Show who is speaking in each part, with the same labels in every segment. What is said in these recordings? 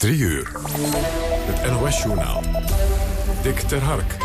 Speaker 1: 3 uur. Het NOS-journaal. Dick ter Hark.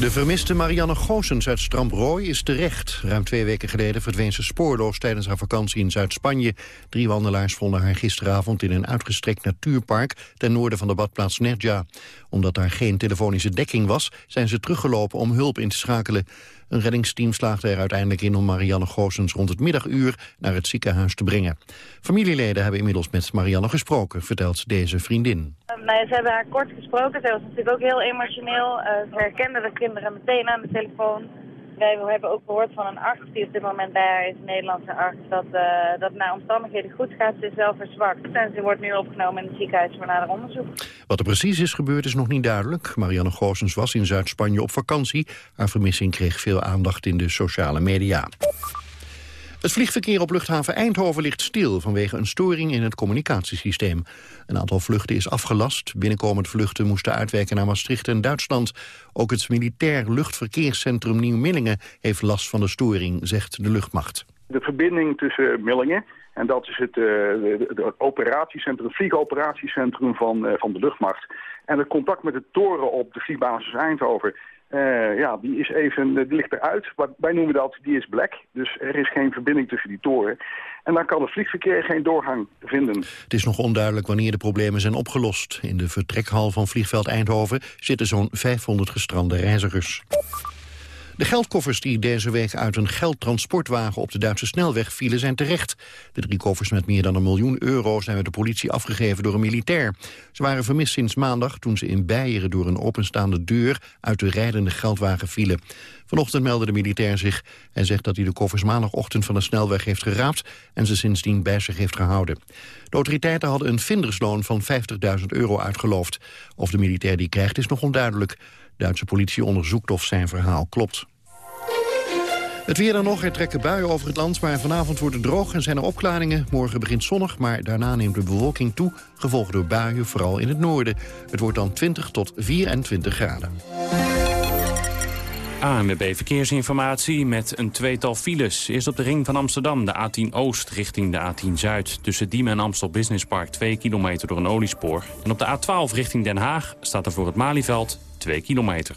Speaker 2: De vermiste Marianne Goossens uit Stramprooi is terecht. Ruim twee weken geleden verdween ze spoorloos tijdens haar vakantie in Zuid-Spanje. Drie wandelaars vonden haar gisteravond in een uitgestrekt natuurpark... ten noorden van de badplaats Nerja. Omdat daar geen telefonische dekking was, zijn ze teruggelopen om hulp in te schakelen. Een reddingsteam slaagde er uiteindelijk in om Marianne Goossens rond het middaguur naar het ziekenhuis te brengen. Familieleden hebben inmiddels met Marianne gesproken, vertelt deze vriendin.
Speaker 3: Nou ze hebben haar kort gesproken. Zij was natuurlijk ook heel emotioneel. Uh, ze herkende de kinderen meteen aan de telefoon. Wij hebben ook gehoord van een arts die op dit moment bij haar is, een Nederlandse arts, dat, uh, dat naar omstandigheden goed gaat. Ze is wel verzwakt en ze wordt nu opgenomen in het ziekenhuis voor nader onderzoek.
Speaker 2: Wat er precies is gebeurd is nog niet duidelijk. Marianne Goossens was in Zuid-Spanje op vakantie. Haar vermissing kreeg veel aandacht in de sociale media. Het vliegverkeer op luchthaven Eindhoven ligt stil vanwege een storing in het communicatiesysteem. Een aantal vluchten is afgelast. Binnenkomende vluchten moesten uitwijken naar Maastricht en Duitsland. Ook het militair luchtverkeerscentrum Nieuw-Millingen heeft last van de storing, zegt de luchtmacht.
Speaker 4: De verbinding tussen Millingen en dat is het, uh, operatiecentrum, het vliegoperatiecentrum van, uh, van de luchtmacht. En het contact met de toren op de vliegbasis Eindhoven uh, ja, die is even, die ligt eruit. Wij noemen dat, die is black. Dus er is geen verbinding tussen die toren. En dan kan het vliegverkeer geen doorgang vinden.
Speaker 2: Het is nog onduidelijk wanneer de problemen zijn opgelost. In de vertrekhal van vliegveld Eindhoven zitten zo'n 500 gestrande reizigers. De geldkoffers die deze week uit een geldtransportwagen op de Duitse snelweg vielen zijn terecht. De drie koffers met meer dan een miljoen euro zijn met de politie afgegeven door een militair. Ze waren vermist sinds maandag toen ze in Beieren door een openstaande deur uit de rijdende geldwagen vielen. Vanochtend meldde de militair zich en zegt dat hij de koffers maandagochtend van de snelweg heeft geraapt en ze sindsdien bij zich heeft gehouden. De autoriteiten hadden een vindersloon van 50.000 euro uitgeloofd. Of de militair die krijgt is nog onduidelijk. Duitse politie onderzoekt of zijn verhaal klopt. Het weer dan nog, er trekken buien over het land, maar vanavond wordt het droog en zijn er opklaringen. Morgen begint zonnig, maar daarna neemt de bewolking toe, gevolgd door buien, vooral in het noorden. Het wordt dan 20 tot 24 graden.
Speaker 5: ANWB Verkeersinformatie met een tweetal files. Eerst op de ring van Amsterdam, de A10 Oost richting de A10 Zuid. Tussen Diemen en Amstel Business Park 2 kilometer door een oliespoor. En op de A12 richting Den Haag staat er voor het Malieveld 2 kilometer.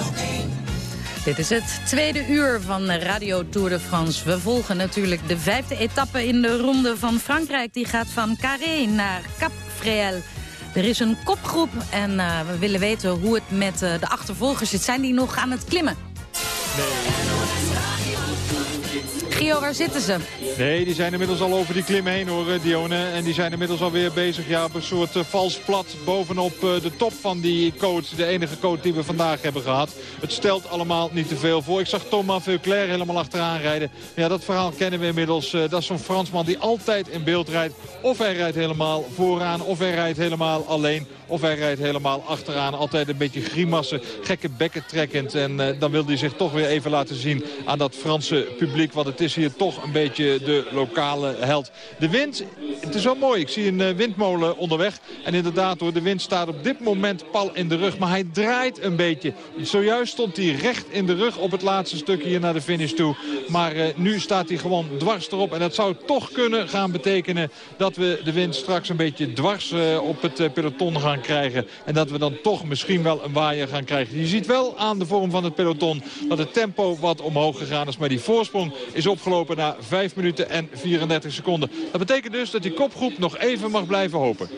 Speaker 6: Dit is het tweede uur van Radio Tour de France. We volgen natuurlijk de vijfde etappe in de ronde van Frankrijk. Die gaat van Carré naar Cap Fréhel. Er is een kopgroep en uh, we willen weten hoe het met uh, de achtervolgers zit. Zijn die nog aan het klimmen?
Speaker 7: Nee.
Speaker 6: Gio, waar zitten ze?
Speaker 7: Nee, die zijn inmiddels al over die klim heen hoor, eh, Dione. En die zijn inmiddels alweer bezig ja, op een soort uh, vals plat bovenop uh, de top van die coach. De enige coach die we vandaag hebben gehad. Het stelt allemaal niet te veel voor. Ik zag Thomas Veuclair helemaal achteraan rijden. Ja, dat verhaal kennen we inmiddels. Dat is zo'n Fransman die altijd in beeld rijdt. Of hij rijdt helemaal vooraan, of hij rijdt helemaal alleen. Of hij rijdt helemaal achteraan. Altijd een beetje grimassen, gekke bekken trekkend. En uh, dan wil hij zich toch weer even laten zien aan dat Franse publiek. Want het is hier toch een beetje de lokale held. De wind, het is wel mooi. Ik zie een uh, windmolen onderweg. En inderdaad hoor, de wind staat op dit moment pal in de rug. Maar hij draait een beetje. Zojuist stond hij recht in de rug op het laatste stukje hier naar de finish toe. Maar uh, nu staat hij gewoon dwars erop. En dat zou toch kunnen gaan betekenen dat we de wind straks een beetje dwars op het peloton gaan krijgen. En dat we dan toch misschien wel een waaier gaan krijgen. Je ziet wel aan de vorm van het peloton dat het tempo wat omhoog gegaan is. Maar die voorsprong is opgelopen na 5 minuten en 34 seconden. Dat betekent dus dat die kopgroep nog even mag blijven hopen.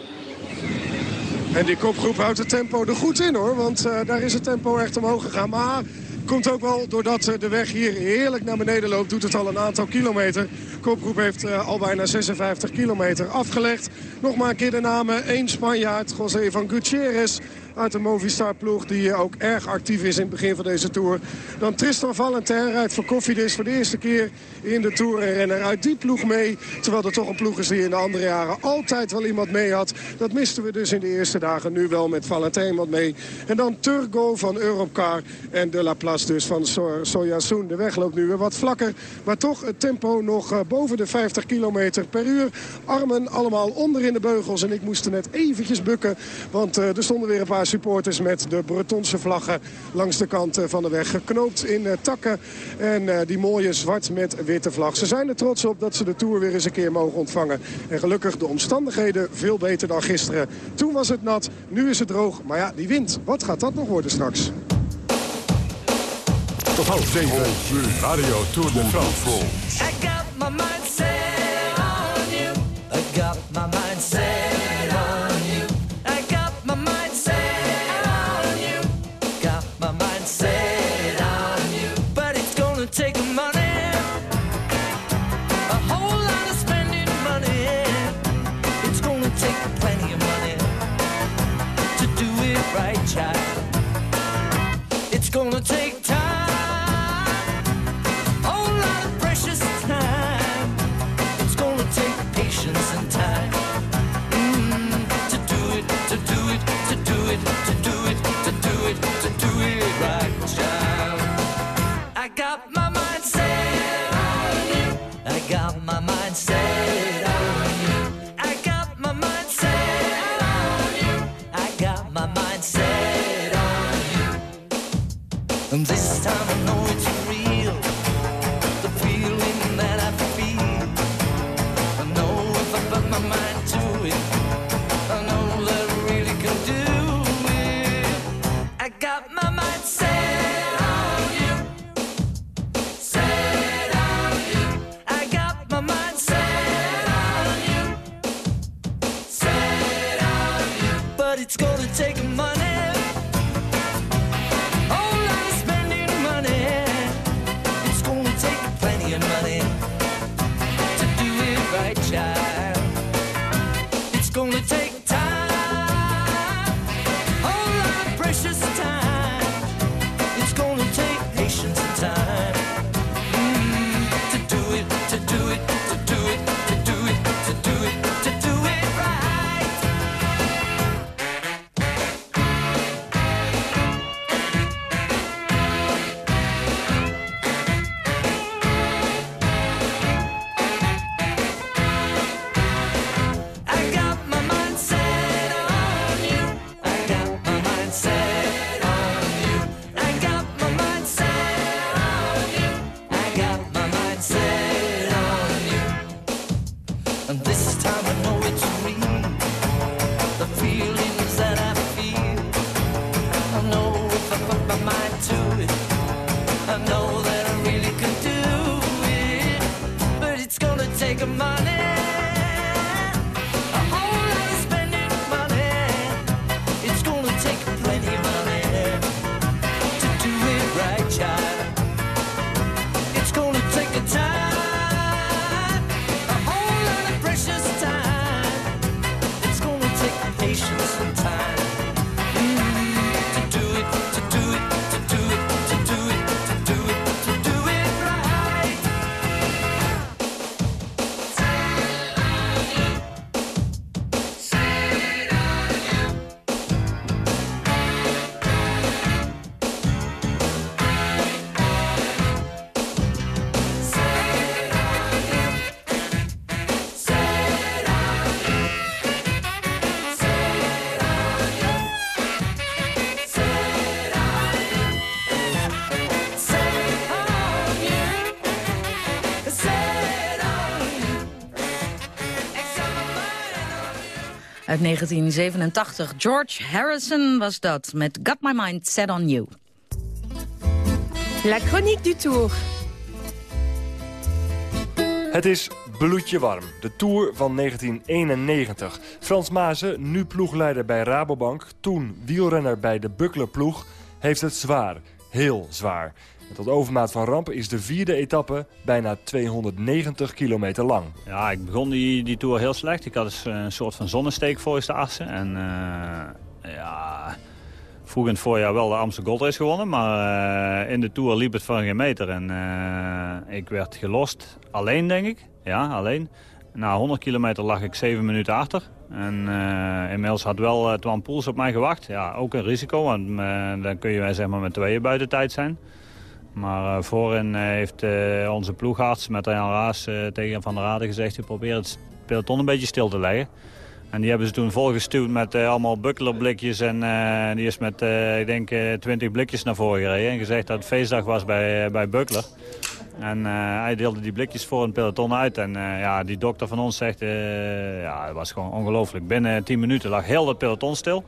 Speaker 8: En die kopgroep houdt het tempo er goed in hoor. Want uh, daar is het tempo echt omhoog gegaan. Maar komt ook wel doordat de weg hier heerlijk naar beneden loopt. Doet het al een aantal kilometer. Kopgroep heeft uh, al bijna 56 kilometer afgelegd. Nog maar een keer de namen. Eén Spanjaard, José van Gutierrez uit de Movistar-ploeg... die ook erg actief is in het begin van deze Tour. Dan Tristan voor Cofidis voor de eerste keer in de Tour. En renner uit die ploeg mee. Terwijl er toch een ploeg is die in de andere jaren altijd wel iemand mee had. Dat misten we dus in de eerste dagen. Nu wel met Valentin wat mee. En dan Turgo van Europcar en De La Place dus van so. De weg loopt nu weer wat vlakker. Maar toch het tempo nog uh, boven de 50 km per uur. Armen allemaal onder in de beugels. En ik moest er net eventjes bukken. Want uh, er stonden weer een paar supporters met de Bretonse vlaggen langs de kant eh, van de weg. Geknoopt in eh, takken en eh, die mooie zwart met witte vlag. Ze zijn er trots op dat ze de Tour weer eens een keer mogen ontvangen. En gelukkig de omstandigheden veel beter dan gisteren. Toen was het nat, nu is het droog. Maar ja, die wind, wat gaat dat nog worden straks?
Speaker 1: Tot half zeven, Radio Tour de France.
Speaker 9: I got my mind set on you. I got my mind set
Speaker 6: Uit 1987. George Harrison was dat, met Got My Mind Set On You.
Speaker 10: La chronique du tour. Het is bloedje warm. De Tour van 1991. Frans Mazen, nu ploegleider bij Rabobank... toen wielrenner bij de Buckler-ploeg, heeft het zwaar. Heel zwaar. Tot overmaat van rampen is de vierde etappe bijna 290 kilometer lang.
Speaker 11: Ja, ik begon die, die Tour heel slecht. Ik had dus een soort van zonnesteek voor de assen. En eh, ja, vroeg in het voorjaar wel de Amsterdam Gold Race gewonnen. Maar eh, in de Tour liep het van geen meter. En eh, ik werd gelost. Alleen, denk ik. Ja, alleen. Na 100 kilometer lag ik 7 minuten achter. En eh, inmiddels had wel uh, Twan Poels op mij gewacht. Ja, ook een risico, want uh, dan kun je zeg maar, met tweeën buiten tijd zijn. Maar uh, voorin heeft onze ploegarts met Jan Raas tegen Van der Rade gezegd... die probeert het peloton een beetje stil te leggen. En die hebben ze toen volgestuurd met allemaal bucklerblikjes. En die is met, ik denk, 20 blikjes naar voren gereden. En gezegd dat het feestdag was bij, bij Buckler. En uh, hij deelde die blikjes voor een peloton uit. En uh, ja, die dokter van ons zegt, uh, ja, het was gewoon ongelooflijk. Binnen 10 minuten lag heel het peloton stil.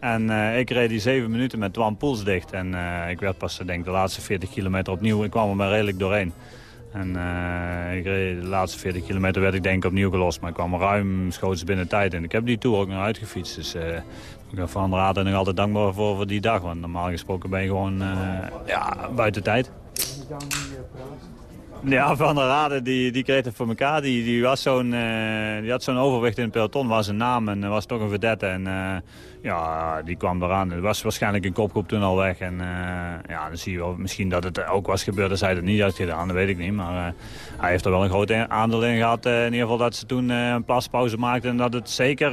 Speaker 11: En ik reed die 7 minuten met Twan Poels dicht. En ik werd pas, denk de laatste 40 kilometer opnieuw. Ik kwam er maar redelijk doorheen. En ik reed de laatste 40 kilometer werd ik denk opnieuw gelost. Maar ik kwam ruim schoots binnen tijd. En ik heb die Tour ook nog uitgefietst. Dus ik ben van Raad nog altijd dankbaar voor, voor die dag. Want normaal gesproken ben je gewoon ja, buiten tijd. Ja, Van der Rade die, die kreeg het voor elkaar. Die, die, was zo'n, uh, die had zo'n overwicht in het peloton, was een naam en was toch een vedette. En uh, ja, die kwam eraan. Het was waarschijnlijk een kopgroep toen al weg. En ja, dan zie je wel misschien dat het ook was gebeurd als hij het niet had gedaan. Dat weet ik niet. Maar hij heeft er wel een groot aandeel in gehad. in ieder geval dat ze toen een plaspauze maakten. En dat het zeker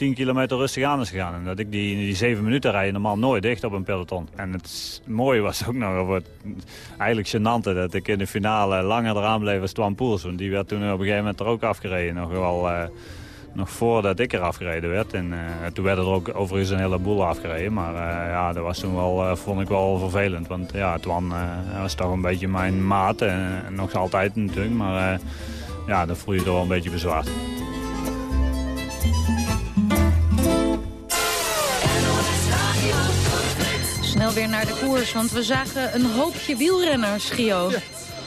Speaker 11: 10 kilometer rustig aan is gegaan. En dat ik die, die 7 minuten rijden normaal nooit dicht op een peloton. En het mooie was ook nog, het, eigenlijk gênante, dat ik in de finale langer eraan bleef als Twan Poels. Want die werd toen op een gegeven moment er ook afgereden. Nog wel... Uh, nog voordat ik er afgereden werd. En uh, toen werden er ook overigens een heleboel afgereden. Maar uh, ja, dat was toen wel, vond ik wel vervelend. Want ja, Twan was toch een beetje mijn maat. En nog altijd natuurlijk. Maar ja, dan voel je toch wel een beetje bezwaard.
Speaker 6: Snel weer naar de koers, want we zagen een hoopje wielrenners, Gio.
Speaker 7: Ja.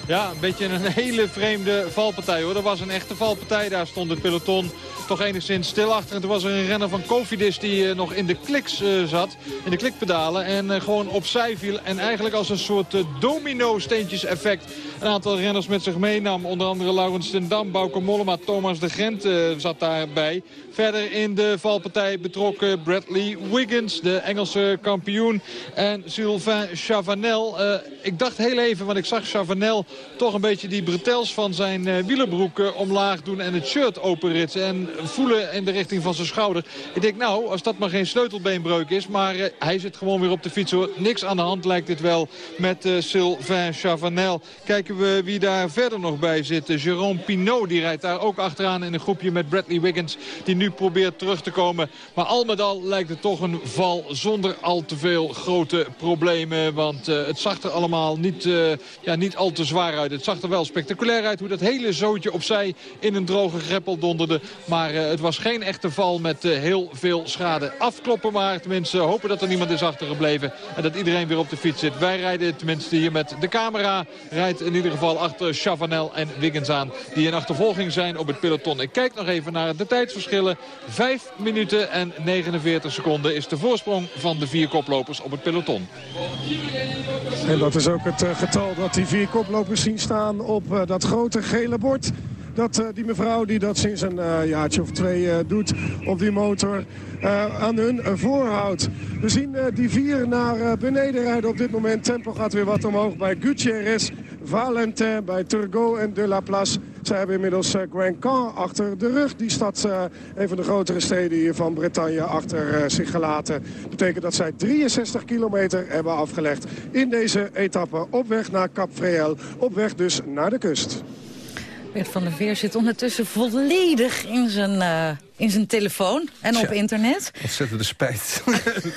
Speaker 7: Ja, een beetje een hele vreemde valpartij hoor. Dat was een echte valpartij. Daar stond het peloton toch enigszins stil achter. En toen was er een renner van Cofidis die uh, nog in de kliks uh, zat. In de klikpedalen. En uh, gewoon opzij viel. En eigenlijk als een soort domino-steentjes effect een aantal renners met zich meenam. Onder andere Laurens ten Dam, Bauke Mollema, Thomas de Gent zat daarbij. Verder in de valpartij betrokken Bradley Wiggins, de Engelse kampioen. En Sylvain Chavanel. ik dacht heel even, want ik zag Chavanel toch een beetje die bretels van zijn uh, wielerbroek omlaag doen en het shirt openritsen. En voelen in de richting van zijn schouder. Ik denk nou, als dat maar geen sleutelbeenbreuk is. Maar uh, hij zit gewoon weer op de fiets hoor. Niks aan de hand lijkt dit wel met uh, Sylvain Chavanel. Kijken we wie daar verder nog bij zit. Jérôme Pinot die rijdt daar ook achteraan in een groepje met Bradley Wiggins. Die nu probeert terug te komen. Maar al met al lijkt het toch een val zonder al te veel grote problemen. Want het zag er allemaal niet, ja, niet al te zwaar uit. Het zag er wel spectaculair uit hoe dat hele zootje opzij in een droge greppel donderde. Maar uh, het was geen echte val met uh, heel veel schade. Afkloppen maar, tenminste hopen dat er niemand is achtergebleven. En dat iedereen weer op de fiets zit. Wij rijden tenminste hier met de camera. Rijdt in ieder geval achter Chavanel en Wiggins aan. Die in achtervolging zijn op het peloton. Ik kijk nog even naar de tijdsverschillen. 5 minuten en 49 seconden is de voorsprong van de vier koplopers op het peloton.
Speaker 8: En dat is ook het uh, getal dat die vier koplopers zien staan op dat grote gele bord. Dat uh, die mevrouw die dat sinds een uh, jaartje of twee doet op die motor aan hun voorhoudt. We zien die vier naar beneden rijden op dit moment. Tempo gaat weer wat omhoog bij Gutierrez, Valentin, bij Turgot en De La Place. Zij hebben inmiddels Grand achter de rug. Die stad, een van de grotere steden hier van Bretagne, achter zich gelaten. betekent dat zij 63 kilometer hebben afgelegd in deze etappe. Op weg naar Cap Freel. Op weg dus naar de kust.
Speaker 6: Bert van der Veer zit ondertussen volledig in zijn, uh, in zijn telefoon en op internet.
Speaker 12: Ontzettende spijt.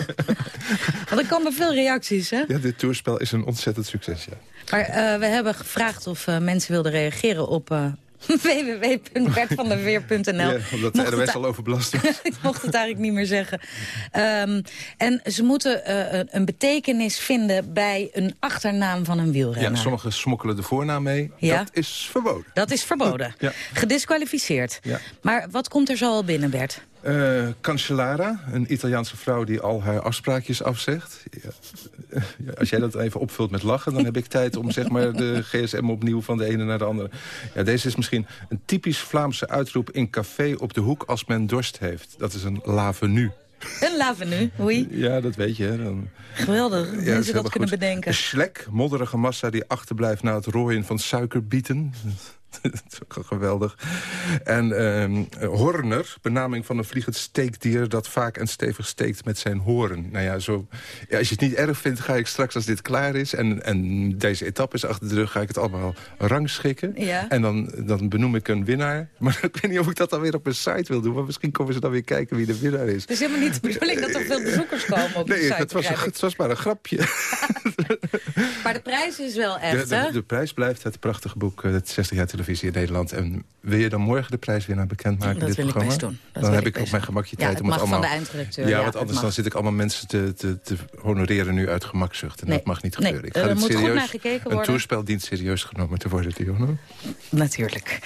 Speaker 6: Want er komen veel reacties, hè?
Speaker 12: Ja, dit toerspel is een ontzettend succes, ja.
Speaker 6: Maar uh, we hebben gevraagd of uh, mensen wilden reageren op www.bertvanderweer.nl.
Speaker 12: Ja, omdat de
Speaker 6: a-
Speaker 12: al overbelast was.
Speaker 6: ik mocht het eigenlijk niet meer zeggen. Ehm, en ze moeten eh, een- betekenis vinden bij een achternaam van een
Speaker 12: Ja,
Speaker 6: wielrenner.
Speaker 12: sommigen smokkelen de voornaam mee.
Speaker 6: Ja.
Speaker 12: Dat is verboden.
Speaker 6: Dat is verboden.
Speaker 12: Ja.
Speaker 6: Gedisqualificeerd.
Speaker 12: Ja.
Speaker 6: Maar wat komt er zo al binnen, Bert?
Speaker 12: Eh, Cancellara, een Italiaanse vrouw die al haar afspraakjes afzegt. Ja. Als jij dat even opvult met lachen, dan heb ik tijd om zeg maar, de gsm opnieuw van de ene naar de andere. Ja, deze is misschien een typisch Vlaamse uitroep in café op de hoek als men dorst heeft. Dat is een lavenu.
Speaker 6: Een lavenu, oei.
Speaker 12: Ja, dat weet je. Hè. Dan...
Speaker 6: Geweldig,
Speaker 12: Ja,
Speaker 6: mensen dat kunnen bedenken.
Speaker 12: Een slek, modderige massa die achterblijft na het rooien van suikerbieten. Dat is ook geweldig. En ehm, horner, benaming van een vliegend steekdier... dat vaak en stevig steekt met zijn horen. Nou ja, zo, ja, als je het niet erg vindt, ga ik straks als dit klaar is... en, en deze etappe is achter de rug, ga ik het allemaal rangschikken.
Speaker 6: Ja.
Speaker 12: En dan, dan benoem ik een winnaar. Maar ik weet niet of ik dat dan weer op mijn site wil doen. Maar misschien komen ze dan weer kijken wie de winnaar is.
Speaker 6: Het is helemaal niet de bedoeling dat er veel bezoekers komen op de
Speaker 12: Nee,
Speaker 6: site,
Speaker 12: het was,
Speaker 6: begrijp
Speaker 12: een,
Speaker 6: ik.
Speaker 12: het was maar een grapje.
Speaker 6: Maar de prijs is wel echt, hè?
Speaker 12: de, de prijs blijft het prachtige boek eh, Het 60 jaar televisie in Nederland. En wil je dan morgen de prijswinnaar bekendmaken
Speaker 6: Dat
Speaker 12: dit
Speaker 6: wil ik
Speaker 12: programma?
Speaker 6: best doen. Dat
Speaker 12: dan heb
Speaker 6: ik
Speaker 12: ik op mijn gemakje
Speaker 6: Ja,
Speaker 12: tijd
Speaker 6: het
Speaker 12: om het
Speaker 6: mag van
Speaker 12: allemaal...
Speaker 6: de eindredacteur,
Speaker 12: Ja,
Speaker 6: ja,
Speaker 12: want anders dan zit ik allemaal mensen te, te, te honoreren nu uit gemakzucht. En
Speaker 6: Nee,
Speaker 12: dat mag niet
Speaker 6: nee,
Speaker 12: gebeuren. Ik
Speaker 6: er
Speaker 12: ga dit
Speaker 6: moet goed
Speaker 12: serieus,
Speaker 6: naar gekeken
Speaker 12: Een
Speaker 6: worden.
Speaker 12: toerspel dient serieus genomen te worden, Dionne.
Speaker 6: Natuurlijk.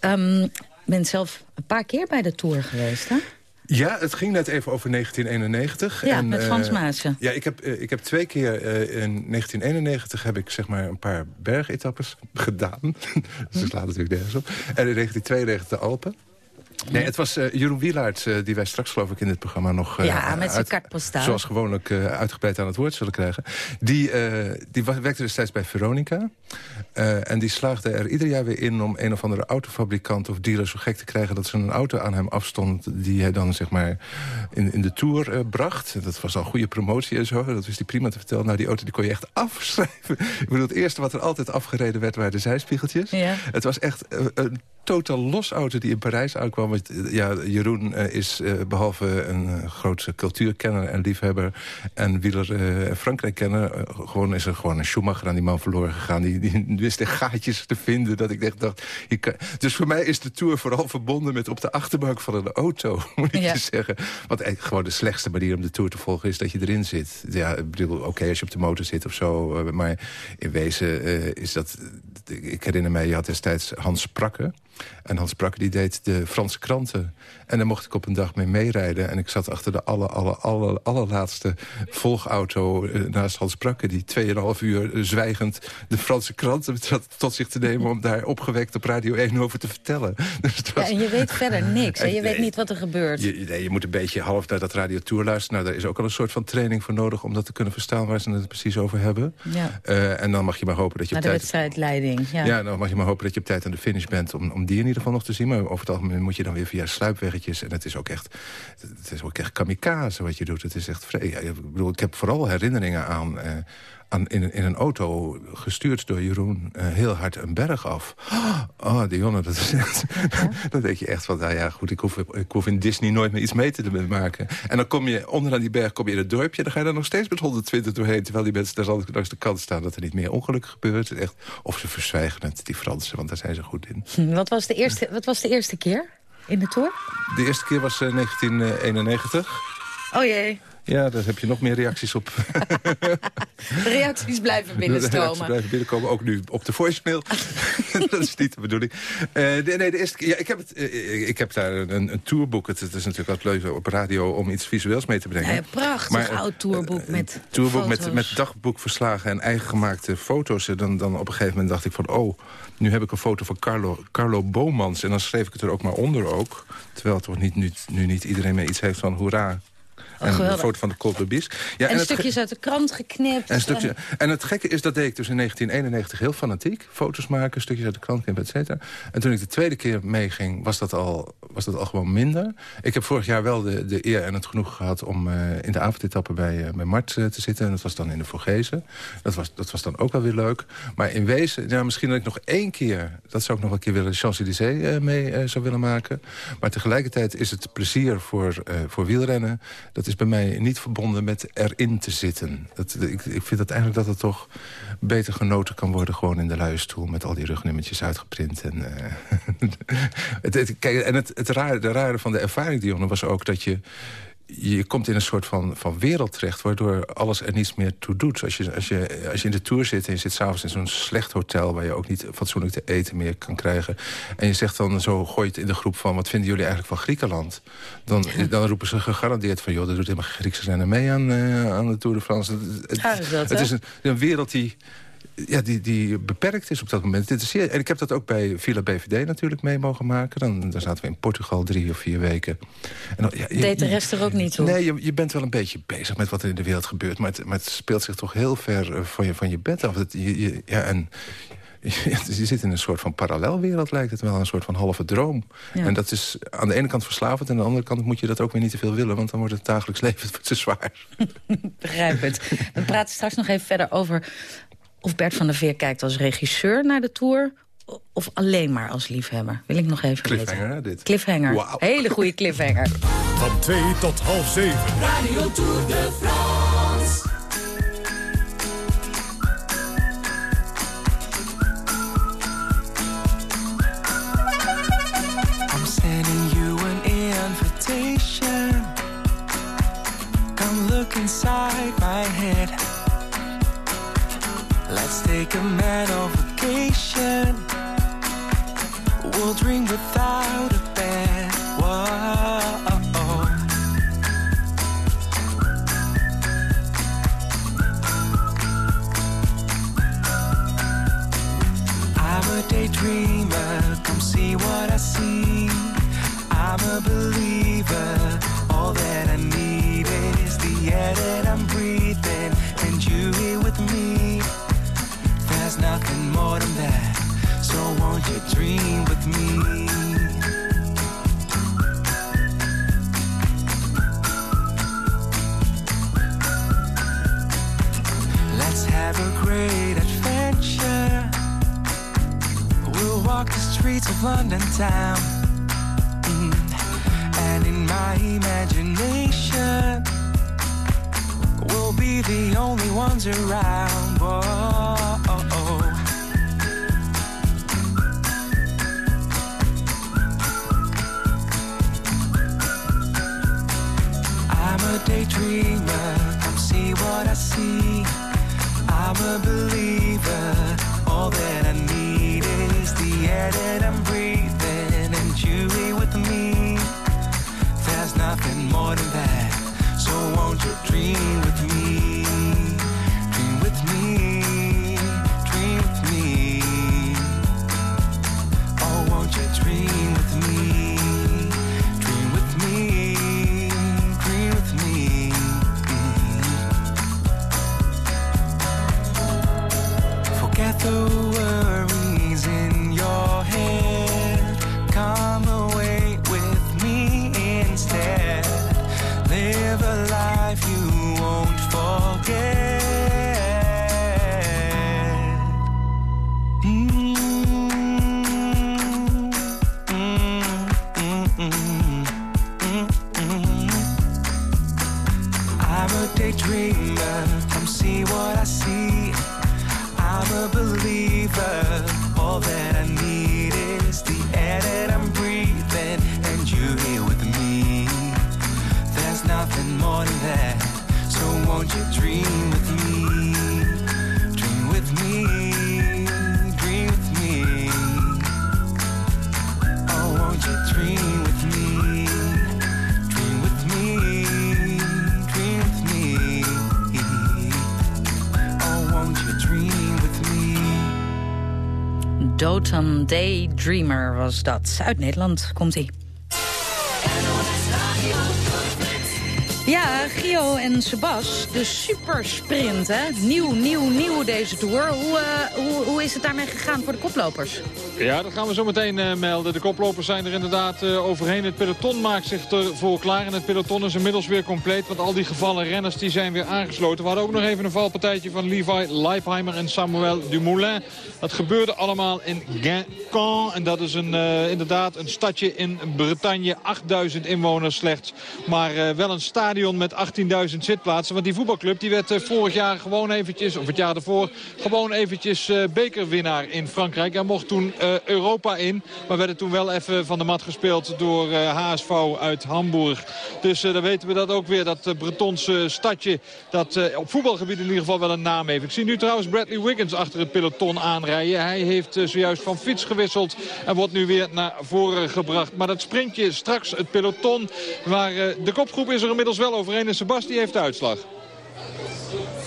Speaker 6: Ehm Ik ben zelf een paar keer bij de Tour geweest, hè?
Speaker 12: Ja, het ging net even over 1991.
Speaker 6: Ja,
Speaker 12: en,
Speaker 6: met
Speaker 12: eh,
Speaker 6: Frans Maassen.
Speaker 12: Ja, ik heb, eh, ik heb twee keer eh, in 1991 heb ik zeg maar een paar bergetappes gedaan. dus dat slaat natuurlijk nergens op. En in 1992 de Alpen. Nee, het was eh, Jeroen Wielaert, eh, die wij straks geloof ik in dit programma nog... eh,
Speaker 6: Ja, met zijn kartpostaal.
Speaker 12: Zoals gewoonlijk uitgebreid aan het woord zullen krijgen. Die, die werkte destijds bij Veronica. En die slaagde er ieder jaar weer in om een of andere autofabrikant of dealer zo gek te krijgen... dat ze een auto aan hem afstond die hij dan zeg maar in, in de Tour bracht. Dat was al goede promotie en zo, dat wist hij prima te vertellen. Nou, die auto die kon je echt afschrijven. Ik bedoel, het eerste wat er altijd afgereden werd waren de zijspiegeltjes.
Speaker 6: Ja.
Speaker 12: Het was echt een totaal los auto die in Parijs uitkwam. Want, eh, Ja, Jeroen eh, is eh, behalve een grootse cultuurkenner en liefhebber... en wieler en Frankrijk-kenner... eh, gewoon is er gewoon een Schumacher aan die man verloren gegaan. Die, die wist echt gaatjes te vinden. Dat ik echt dacht... kan- Dus voor mij is de Tour vooral verbonden met op de achterbank van een auto. Moet ik
Speaker 6: Ja.
Speaker 12: je zeggen. Want eigenlijk gewoon de slechtste manier om de Tour te volgen... is dat je erin zit. Ja, ik bedoel, oké als je op de motor zit of zo. maar in wezen is dat... Ik herinner mij, je had destijds Hans Prakke... En Hans Prakke die deed de Franse kranten. En daar mocht ik op een dag mee meerijden. En ik zat achter de aller, aller, aller, allerlaatste volgauto eh, naast Hans Prakke... die 2,5 uur eh, zwijgend de Franse kranten tot zich te nemen... om daar opgewekt op Radio 1 over te vertellen. Dus
Speaker 6: Ja,
Speaker 12: was-
Speaker 6: en je weet verder niks. hè? Je weet niet wat er gebeurt.
Speaker 12: je, nee, je moet een beetje half naar dat Radio Tour luisteren. Nou, daar is ook al een soort van training voor nodig... om dat te kunnen verstaan waar ze het precies over hebben.
Speaker 6: Ja.
Speaker 12: Eh, en dan mag je maar hopen dat je
Speaker 6: Naar
Speaker 12: op
Speaker 6: de
Speaker 12: tijd...
Speaker 6: wedstrijdleiding. Ja.
Speaker 12: Ja, dan mag je maar hopen dat je op tijd aan de finish bent... om, om die in ieder geval nog te zien. Maar over het algemeen moet je dan weer via En het is ook echt, het is ook echt kamikaze wat je doet. Het is echt. Ja, ik bedoel, ik heb vooral herinneringen aan... eh, aan in, een- in een auto, gestuurd door Jeroen, eh, heel hard een berg af. Oh, Dionne, dat is echt... dan denk je echt van, nou ja, goed, ik hoef, ik hoef in Disney nooit meer iets mee te maken. En dan kom je onderaan die berg, kom je in het dorpje... dan ga je daar nog steeds met 120 doorheen... terwijl die mensen daar zal langs de kant staan... dat er niet meer ongeluk gebeurt. Echt, of ze verzwijgen het, die Fransen, want daar zijn ze goed in.
Speaker 6: Hm, Wat, was de eerste, wat was de eerste keer in de Tour?
Speaker 12: De eerste keer was eh, 1991.
Speaker 6: Oh jee,
Speaker 12: Ja, daar heb je nog meer reacties op.
Speaker 6: reacties blijven
Speaker 12: De reacties
Speaker 6: binnenstromen.
Speaker 12: blijven binnenkomen, ook nu op de voicemail. dat is niet de bedoeling. Eh, nee, nee, de eerste ja, ik, heb het, eh, ik heb daar een, een tourboek. Het, het is natuurlijk altijd leuk op radio om iets visueels mee te brengen.
Speaker 6: Een prachtig
Speaker 12: Maar, eh,
Speaker 6: oud tourboek met
Speaker 12: tourboek met, met dagboekverslagen en eigen gemaakte foto's. En Dan, dan op een gegeven moment dacht ik van... oh, nu heb ik een foto van Carlo, Carlo Bomans. En dan schreef ik het er ook maar onder ook. Terwijl toch niet, nu, nu niet iedereen meer iets heeft van hoera. En een foto van de Bis. Ja,
Speaker 6: en stukjes uit de krant geknipt.
Speaker 12: en, stukje,
Speaker 6: en-
Speaker 12: en het gekke is, dat deed ik dus in 1991 heel fanatiek. Foto's maken, stukjes uit de krant knippen, et cetera. En toen ik de tweede keer meeging, was dat al, was dat al gewoon minder. Ik heb vorig jaar wel de, de eer en het genoeg gehad... om eh, in de avondetappe bij, eh, bij Mart eh, te zitten. En dat was dan in de Vorgezen. Dat was, dat was dan ook wel weer leuk. Maar in wezen, ja, misschien dat ik nog één keer... dat zou ik nog wel een keer willen, de Champs-Élysées mee zou willen maken. Maar tegelijkertijd is het plezier voor, voor wielrennen... dat is bij mij niet verbonden met erin te zitten. Ik, ik vind dat eigenlijk dat het toch beter genoten kan worden... gewoon in de luie met al die rugnummertjes uitgeprint. En, eh, het, het- kijk, en het, het rare, de rare van de ervaring, Dionne, was ook dat je je komt in een soort van, van wereld terecht... waardoor alles er niets meer toe doet. Als je, als je, als je in de tour zit en je zit s'avonds in zo'n slecht hotel... waar je ook niet fatsoenlijk te eten meer kan krijgen... en je zegt dan zo, gooi het in de groep van... wat vinden jullie eigenlijk van Griekenland? Dan, dan roepen ze gegarandeerd van... joh, er doet helemaal Griekse zijn mee aan, eh, aan de Tour de France. Het,
Speaker 6: Ja, is dat,
Speaker 12: het
Speaker 6: hè?
Speaker 12: is een, een wereld die... Ja, die, die beperkt is op dat moment. Dit is zeer, en ik heb dat ook bij Villa BVD natuurlijk mee mogen maken. Dan, dan zaten we in Portugal drie of vier weken. En dan, ja, je-
Speaker 6: Deed de rest er ook niet toe?
Speaker 12: Nee, je, je bent wel een beetje bezig met wat er in de wereld gebeurt. Maar het, maar het speelt zich toch heel ver eh, van je, van je bed af. Het, je, je- ja, en je, je zit in een soort van parallelwereld, lijkt het wel. Een soort van halve droom.
Speaker 6: Ja.
Speaker 12: En dat is aan de ene kant verslavend... en aan de andere kant moet je dat ook weer niet te veel willen... want dan wordt het dagelijks leven te zwaar.
Speaker 6: Begrijp het. We praten straks nog even verder over of Bert van der Veer kijkt als regisseur naar de Tour... of alleen maar als liefhebber. Wil ik nog even
Speaker 12: Cliffhanger,
Speaker 6: weten.
Speaker 12: dit?
Speaker 6: Cliffhanger. Hele goede cliffhanger.
Speaker 1: Van 2 tot half 7.
Speaker 13: Radio Tour de France.
Speaker 14: Daydreamer
Speaker 6: was dat. Uit Nederland komt hij. Ja, Gio en Sebas, de supersprint, hè? Nieuw, nieuw, nieuw deze Tour. Hoe, eh, hoe, hoe is het daarmee gegaan voor de koplopers?
Speaker 7: Ja, dat gaan we zo meteen eh, melden. De koplopers zijn er inderdaad eh, overheen. Het peloton maakt zich ervoor klaar. En het peloton is inmiddels weer compleet. Want al die gevallen renners die zijn weer aangesloten. We hadden ook nog even een valpartijtje van Levi Leipheimer en Samuel Dumoulin. Dat gebeurde allemaal in Guingamp. En dat is een, eh, inderdaad een stadje in Bretagne. 8000 inwoners slechts. Maar wel een stadion met 18.000 zitplaatsen. Want die voetbalclub die werd vorig jaar gewoon eventjes, of het jaar ervoor, gewoon eventjes bekerwinnaar in Frankrijk. En mocht toen Europa in. Maar werden toen wel even van de mat gespeeld door eh, HSV uit Hamburg. Dus eh, dan weten we dat ook weer. Dat eh, Bretonse stadje dat eh, op voetbalgebied in ieder geval wel een naam heeft. Ik zie nu trouwens Bradley Wiggins achter het peloton aanrijden. Hij heeft eh, zojuist van fiets gewisseld en wordt nu weer naar voren gebracht. Maar dat sprintje straks het peloton waar eh, de kopgroep is er inmiddels wel overheen. En Sebasti heeft de uitslag.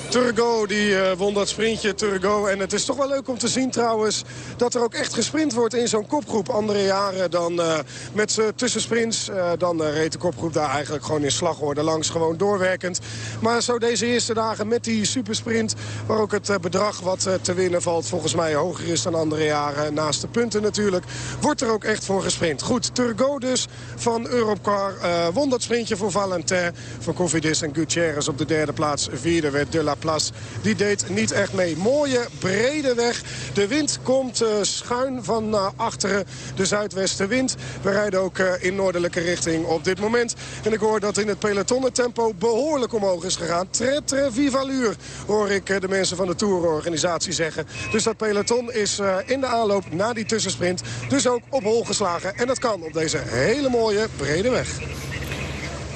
Speaker 8: Turgo die eh, won dat sprintje, Turgo. En het is toch wel leuk om te zien trouwens dat er ook echt gesprint wordt in zo'n kopgroep. Andere jaren dan eh, met z'n tussensprints. eh, dan reed de kopgroep daar eigenlijk gewoon in slagorde langs. Gewoon doorwerkend. Maar zo deze eerste dagen met die supersprint. Waar ook het bedrag wat te winnen valt volgens mij hoger is dan andere jaren. Naast de punten natuurlijk. Wordt er ook echt voor gesprint. Goed, Turgo dus van Europcar won dat sprintje voor Valentin. Van Cofidis en Gutierrez op de derde plaats. Vierde werd De La Place. Die deed niet echt mee. Mooie brede weg. De wind komt eh, schuin van achteren. De zuidwestenwind. We rijden ook eh, in noordelijke richting op dit moment. En ik hoor dat in het peloton het tempo behoorlijk omhoog is gegaan. Très vive allure, hoor ik eh, de mensen van de tourorganisatie zeggen. Dus dat peloton is in de aanloop naar die tussensprint. Dus ook op hol geslagen. En dat kan op deze hele mooie brede weg.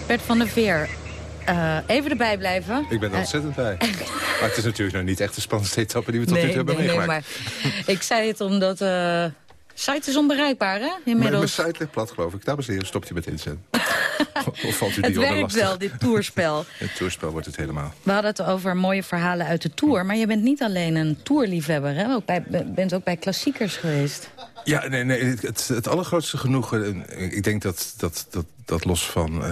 Speaker 6: Bert van der Veer, eh, even erbij blijven.
Speaker 12: Ik ben er
Speaker 6: Eh,
Speaker 12: ontzettend bij. maar het is natuurlijk nog niet echt de spannendste etappe die we tot nu toe hebben
Speaker 6: nee, nee,
Speaker 12: meegemaakt.
Speaker 6: maar ik zei het omdat... eh site is onbereikbaar, hè?
Speaker 12: Maar mijn
Speaker 6: Inmiddels.
Speaker 12: site ligt plat, geloof ik. Dames en heren, stopt u met inzenden. of valt u
Speaker 6: Het
Speaker 12: die onder
Speaker 6: werkt
Speaker 12: lastig?
Speaker 6: wel, dit toerspel.
Speaker 12: Het toerspel wordt het helemaal.
Speaker 6: We hadden het over mooie verhalen uit de Tour. Maar je bent niet alleen een tourliefhebber, hè? Ook bij, bent ook bij klassiekers geweest.
Speaker 12: Ja, nee, nee, het, het, het allergrootste genoegen... Ik denk dat, dat, dat, dat los van,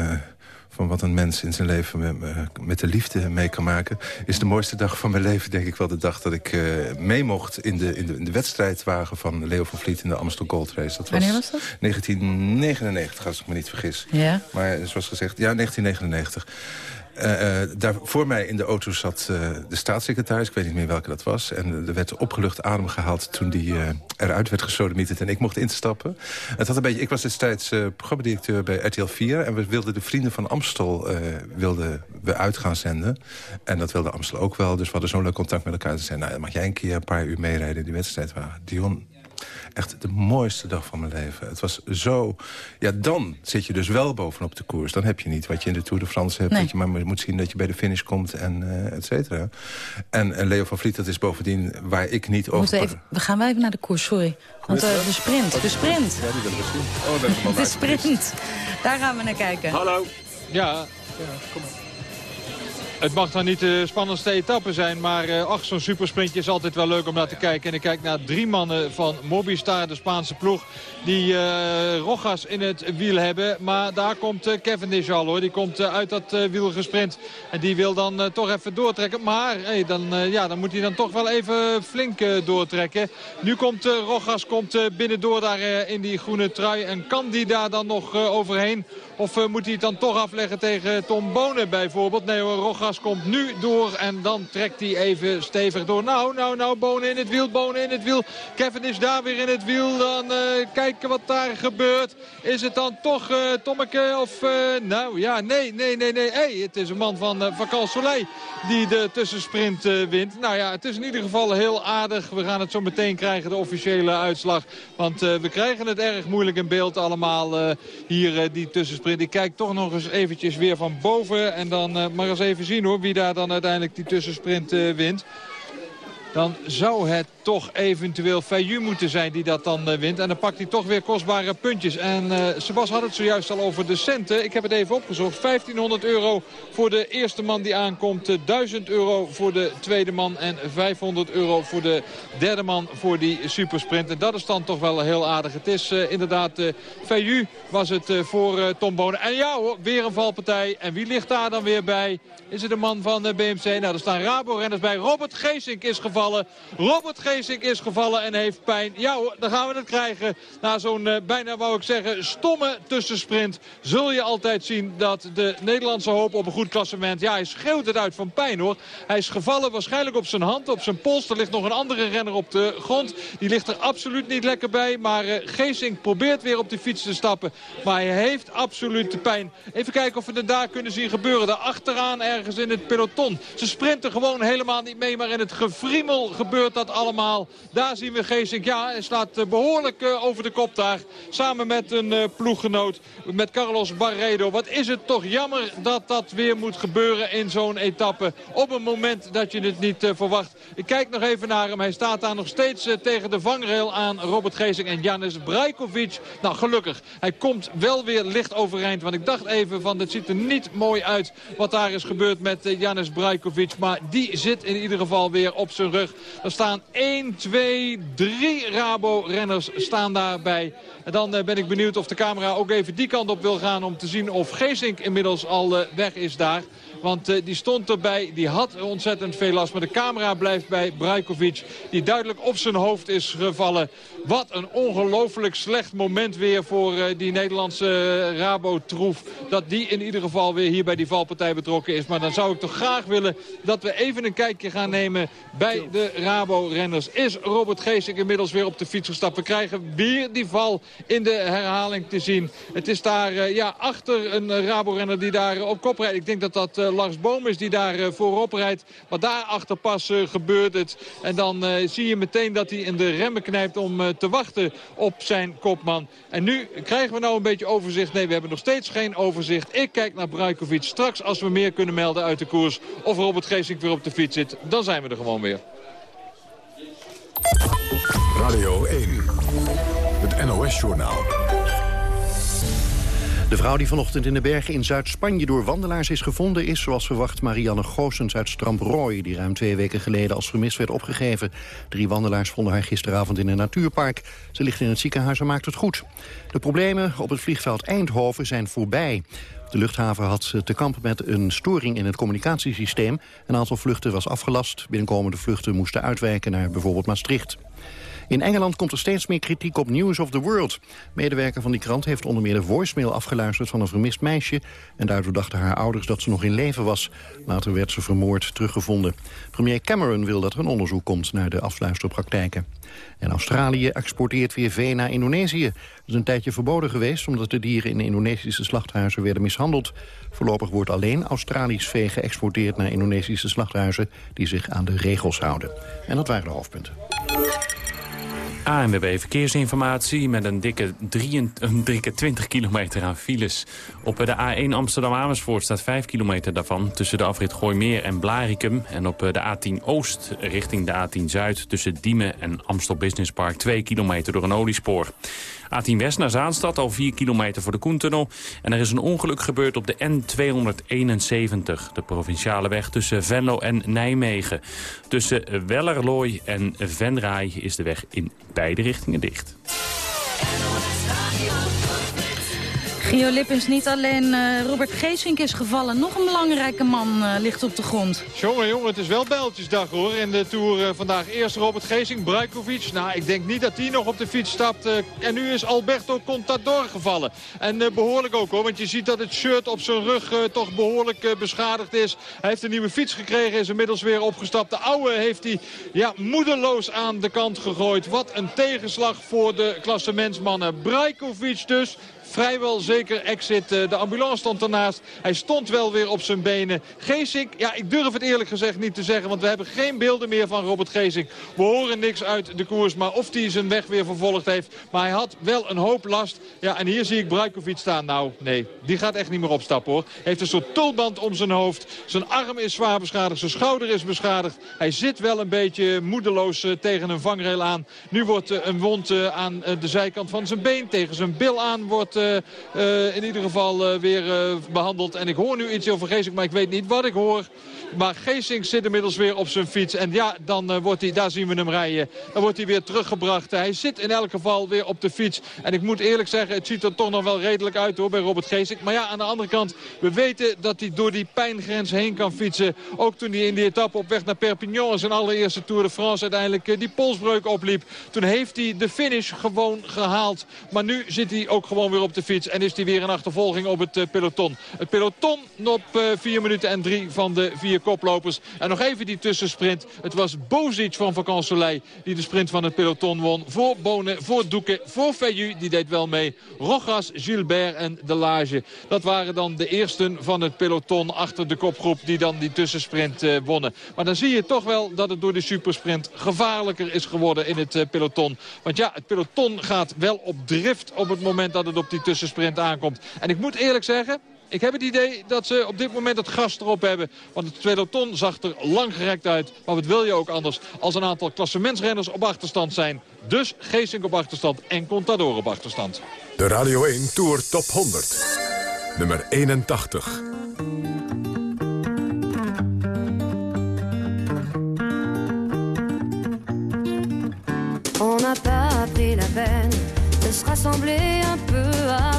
Speaker 12: van wat een mens in zijn leven met, eh, met de liefde mee kan maken... is de mooiste dag van mijn leven, denk ik wel, de dag dat ik eh, mee mocht... In de, in, de, in de wedstrijdwagen van Leo van Vliet in de Amstel Gold Race. Dat
Speaker 6: Wanneer was dat?
Speaker 12: 1999, als ik me niet vergis.
Speaker 6: Ja.
Speaker 12: Maar zoals gezegd, ja, 1999. Eh, eh, daar voor mij in de auto zat eh, de staatssecretaris, ik weet niet meer welke dat was. En er werd opgelucht adem gehaald toen die eruit werd gesodemieterd en ik mocht instappen. Het had een beetje, ik was destijds programmadirecteur bij RTL 4 en we wilden de Vrienden van Amstel wilden we uit gaan zenden. En dat wilde Amstel ook wel, dus we hadden zo'n leuk contact met elkaar. Ze zeiden, nou, dan mag jij een keer een paar uur meerijden in die wedstrijd. Dion, echt de mooiste dag van mijn leven. Het was zo... Ja, dan zit je dus wel bovenop de koers. Dan heb je niet wat je in de Tour de France hebt.
Speaker 6: Nee.
Speaker 12: Dat je maar moet zien dat je bij de finish komt en uh, et cetera. En, en Leo van Vliet, dat is bovendien waar ik niet
Speaker 6: We,
Speaker 12: over...
Speaker 6: moeten even, we gaan wel even naar de koers, sorry. Want eh, de sprint, de sprint.
Speaker 12: Ja, die willen we zien. Oh, dat is
Speaker 6: De sprint. Daar gaan we naar kijken.
Speaker 7: Hallo. Ja. Het mag dan niet de spannendste etappe zijn, maar eh, ach, zo'n supersprintje is altijd wel leuk om naar te kijken. En ik kijk naar drie mannen van Mobistar, de Spaanse ploeg, die eh Rogas in het wiel hebben. Maar daar komt eh, Cavendish al hoor, die komt eh, uit dat eh, wiel gesprint. En die wil dan eh, toch even doortrekken. Maar hey, dan, eh, ja, dan moet hij dan toch wel even flink eh, doortrekken. Nu komt eh, Rogas komt, eh, binnendoor daar eh, in die groene trui. En kan die daar dan nog eh, overheen? Of eh, moet hij het dan toch afleggen tegen Tom Bonen bijvoorbeeld? Nee hoor, Rogas komt nu door en dan trekt hij even stevig door. Nou, nou, nou, Bonen in het wiel, Bonen in het wiel. Kevin is daar weer in het wiel. Dan eh, kijken wat daar gebeurt. Is het dan toch uh, Tommeke of... Nou ja, nee, nee, nee, nee. Hey, het is een man van uh, Vakal Soleil die de tussensprint wint. Nou ja, het is in ieder geval heel aardig. We gaan het zo meteen krijgen, de officiële uitslag. Want we krijgen het erg moeilijk in beeld allemaal hier, die tussensprint. Ik kijk toch nog eens eventjes weer van boven. En dan uh, maar eens even zien hoor, wie daar dan uiteindelijk die tussensprint uh, wint. Dan zou het toch eventueel Feyu moeten zijn die dat dan uh, wint. En dan pakt hij toch weer kostbare puntjes. En uh, Sebas had het zojuist al over de centen. Ik heb het even opgezocht. 1500 euro voor de eerste man die aankomt. 1000 euro voor de tweede man. En 500 euro voor de derde man voor die supersprint. En dat is dan toch wel heel aardig. Het is inderdaad... Uh, was het voor Tom Bonen. En ja hoor, weer een valpartij. En wie ligt daar dan weer bij? Is het de man van BMC? Nou, er staan Rabo-renners bij. Robert Geesink is gevallen gevallen. Robert Geesink is gevallen en heeft pijn. Ja dan gaan we het krijgen. Na zo'n eh, bijna, wou ik zeggen, stomme tussensprint... zul je altijd zien dat de Nederlandse hoop op een goed klassement... ja, hij schreeuwt het uit van pijn hoor. Hij is gevallen waarschijnlijk op zijn hand, op zijn pols. Er ligt nog een andere renner op de grond. Die ligt er absoluut niet lekker bij. Maar uh, Geesink probeert weer op de fiets te stappen. Maar hij heeft absoluut de pijn. Even kijken of we het daar kunnen zien gebeuren. Daar achteraan ergens in het peloton. Ze sprinten gewoon helemaal niet mee. Maar in het gevriemel gebeurt dat allemaal. Daar zien we Geesink. Ja, hij slaat eh, behoorlijk uh, over de kop daar. Samen met een uh, ploeggenoot. Met Carlos Barredo. Wat is het toch jammer dat dat weer moet gebeuren in zo'n etappe. Op een moment dat je het niet verwacht. Ik kijk nog even naar hem. Hij staat daar nog steeds tegen de vangrail aan. Robert Geesink en Janis Brajkovic. Nou, gelukkig. Hij komt wel weer licht overeind. Want ik dacht even van, het ziet er niet mooi uit wat daar is gebeurd met Janis Brajkovic. Maar die zit in ieder geval weer op zijn rug. Er staan 1, 2, 3 Rabo-renners staan daarbij. En dan uh, ben ik benieuwd of de camera ook even die kant op wil gaan... om te zien of Geesink inmiddels al uh, weg is daar. Want uh, die stond erbij, die had ontzettend veel last. Maar de camera blijft bij Brajkovic, die duidelijk op zijn hoofd is gevallen. Wat een ongelooflijk slecht moment weer voor uh, die Nederlandse uh, Rabo-troef. Dat die in ieder geval weer hier bij die valpartij betrokken is. Maar dan zou ik toch graag willen dat we even een kijkje gaan nemen bij de Rabo-renners. Is Robert Geesink inmiddels weer op de fiets gestapt? We krijgen weer die val in de herhaling te zien. Het is daar ja, achter een Rabo-renner die daar op kop rijdt. Ik denk dat dat Lars Boom is die daar uh, voorop rijdt. Maar daarachter pas uh, gebeurt het. En dan zie je meteen dat hij in de remmen knijpt om te wachten op zijn kopman. En nu krijgen we nou een beetje overzicht. Nee, we hebben nog steeds geen overzicht. Ik kijk naar Brajkovic. Straks als we meer kunnen melden uit de koers of Robert Geesink weer op de fiets zit, dan zijn we er gewoon weer.
Speaker 1: Radio 1, het NOS-journaal.
Speaker 2: De vrouw die vanochtend in de bergen in Zuid-Spanje door wandelaars is gevonden... is, zoals verwacht, Marianne Goossens uit Stramprooi... die ruim twee weken geleden als vermist werd opgegeven. Drie wandelaars vonden haar gisteravond in een natuurpark. Ze ligt in het ziekenhuis en maakt het goed. De problemen op het vliegveld Eindhoven zijn voorbij. De luchthaven had te kampen met een storing in het communicatiesysteem. Een aantal vluchten was afgelast. Binnenkomende vluchten moesten uitwijken naar bijvoorbeeld Maastricht. In Engeland komt er steeds meer kritiek op News of the World. Medewerker van die krant heeft onder meer de voicemail afgeluisterd van een vermist meisje. En daardoor dachten haar ouders dat ze nog in leven was. Later werd ze vermoord teruggevonden. Premier Cameron wil dat er een onderzoek komt naar de afluisterpraktijken. En Australië exporteert weer vee naar Indonesië. Dat is een tijdje verboden geweest omdat de dieren in Indonesische slachthuizen werden mishandeld. Voorlopig wordt alleen Australisch vee geëxporteerd naar Indonesische slachthuizen die zich aan de regels houden. En dat waren de hoofdpunten.
Speaker 5: ANWB Verkeersinformatie met een dikke, 23, een dikke 20 kilometer aan files. Op de A1 Amsterdam-Amersfoort staat 5 kilometer daarvan... tussen de afrit Gooimeer en Blarikum. En op de A10 Oost richting de A10 Zuid... tussen Diemen en Amstel Business Park 2 kilometer door een oliespoor. A10 West naar Zaanstad, al 4 kilometer voor de Koentunnel. En er is een ongeluk gebeurd op de N271, de provinciale weg tussen Venlo en Nijmegen. Tussen Wellerlooy en Venraai is de weg in beide richtingen dicht.
Speaker 6: Gio Lippens, niet alleen uh, Robert Geesink is gevallen. Nog een belangrijke man uh, ligt op de grond.
Speaker 7: Jongen, jongen, het is wel bijltjesdag hoor. In de Tour uh, vandaag eerst Robert Geesink, Brajkovic. Nou, ik denk niet dat hij nog op de fiets stapt. en nu is Alberto Contador gevallen. En behoorlijk ook hoor, want je ziet dat het shirt op zijn rug toch behoorlijk beschadigd is. Hij heeft een nieuwe fiets gekregen, is inmiddels weer opgestapt. De oude heeft hij ja, moedeloos aan de kant gegooid. Wat een tegenslag voor de klassementsmannen. Brajkovic dus vrijwel zeker exit. De ambulance stond ernaast. Hij stond wel weer op zijn benen. Geesink, ja, ik durf het eerlijk gezegd niet te zeggen. Want we hebben geen beelden meer van Robert Geesink. We horen niks uit de koers. Maar of hij zijn weg weer vervolgd heeft. Maar hij had wel een hoop last. Ja, en hier zie ik Brajkovic staan. Nou, nee, die gaat echt niet meer opstappen hoor. Heeft een soort tulband om zijn hoofd. Zijn arm is zwaar beschadigd. Zijn schouder is beschadigd. Hij zit wel een beetje moedeloos tegen een vangrail aan. Nu wordt een wond aan de zijkant van zijn been tegen zijn bil aan wordt in ieder geval uh, weer behandeld. En ik hoor nu iets over Geesink, maar ik weet niet wat ik hoor. Maar Geesink zit inmiddels weer op zijn fiets. En ja, dan eh, wordt hij, daar zien we hem rijden. Dan wordt hij weer teruggebracht. Hij zit in elk geval weer op de fiets. En ik moet eerlijk zeggen, het ziet er toch nog wel redelijk uit hoor bij Robert Geesink. Maar ja, aan de andere kant, we weten dat hij door die pijngrens heen kan fietsen. Ook toen hij in die etappe op weg naar Perpignan zijn allereerste Tour de France uiteindelijk eh, die polsbreuk opliep. Toen heeft hij de finish gewoon gehaald. Maar nu zit hij ook gewoon weer op de fiets. En is hij weer in achtervolging op het eh, peloton. Het peloton op uh, 4 minuten en 3 van de koplopers. En nog even die tussensprint. Het was Bozic van Soleil die de sprint van het peloton won. Voor Bonen, voor Doeken, voor Feyu, die deed wel mee. Rojas, Gilbert en De Lage. Dat waren dan de eersten van het peloton achter de kopgroep die dan die tussensprint uh, wonnen. Maar dan zie je toch wel dat het door de supersprint gevaarlijker is geworden in het uh, peloton. Want ja, het peloton gaat wel op drift op het moment dat het op die tussensprint aankomt. En ik moet eerlijk zeggen, ik heb het idee dat ze op dit moment het gas erop hebben. Want het peloton zag er lang gerekt uit. Maar wat wil je ook anders als een aantal klassementsrenners op achterstand zijn. Dus Geesink op achterstand en Contador op achterstand.
Speaker 1: De Radio 1 Tour Top 100. Nummer 81.
Speaker 15: On n'a pas pris la peine de se rassembler un peu avant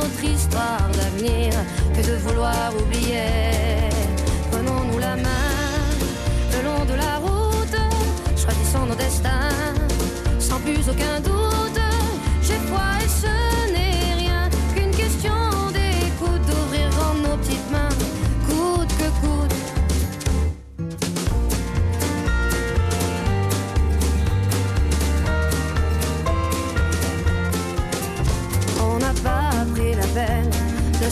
Speaker 15: une autre histoire d'avenir que de vouloir oublier. Prenons-nous la main le long de la route, choisissons nos destins, sans plus aucun doute.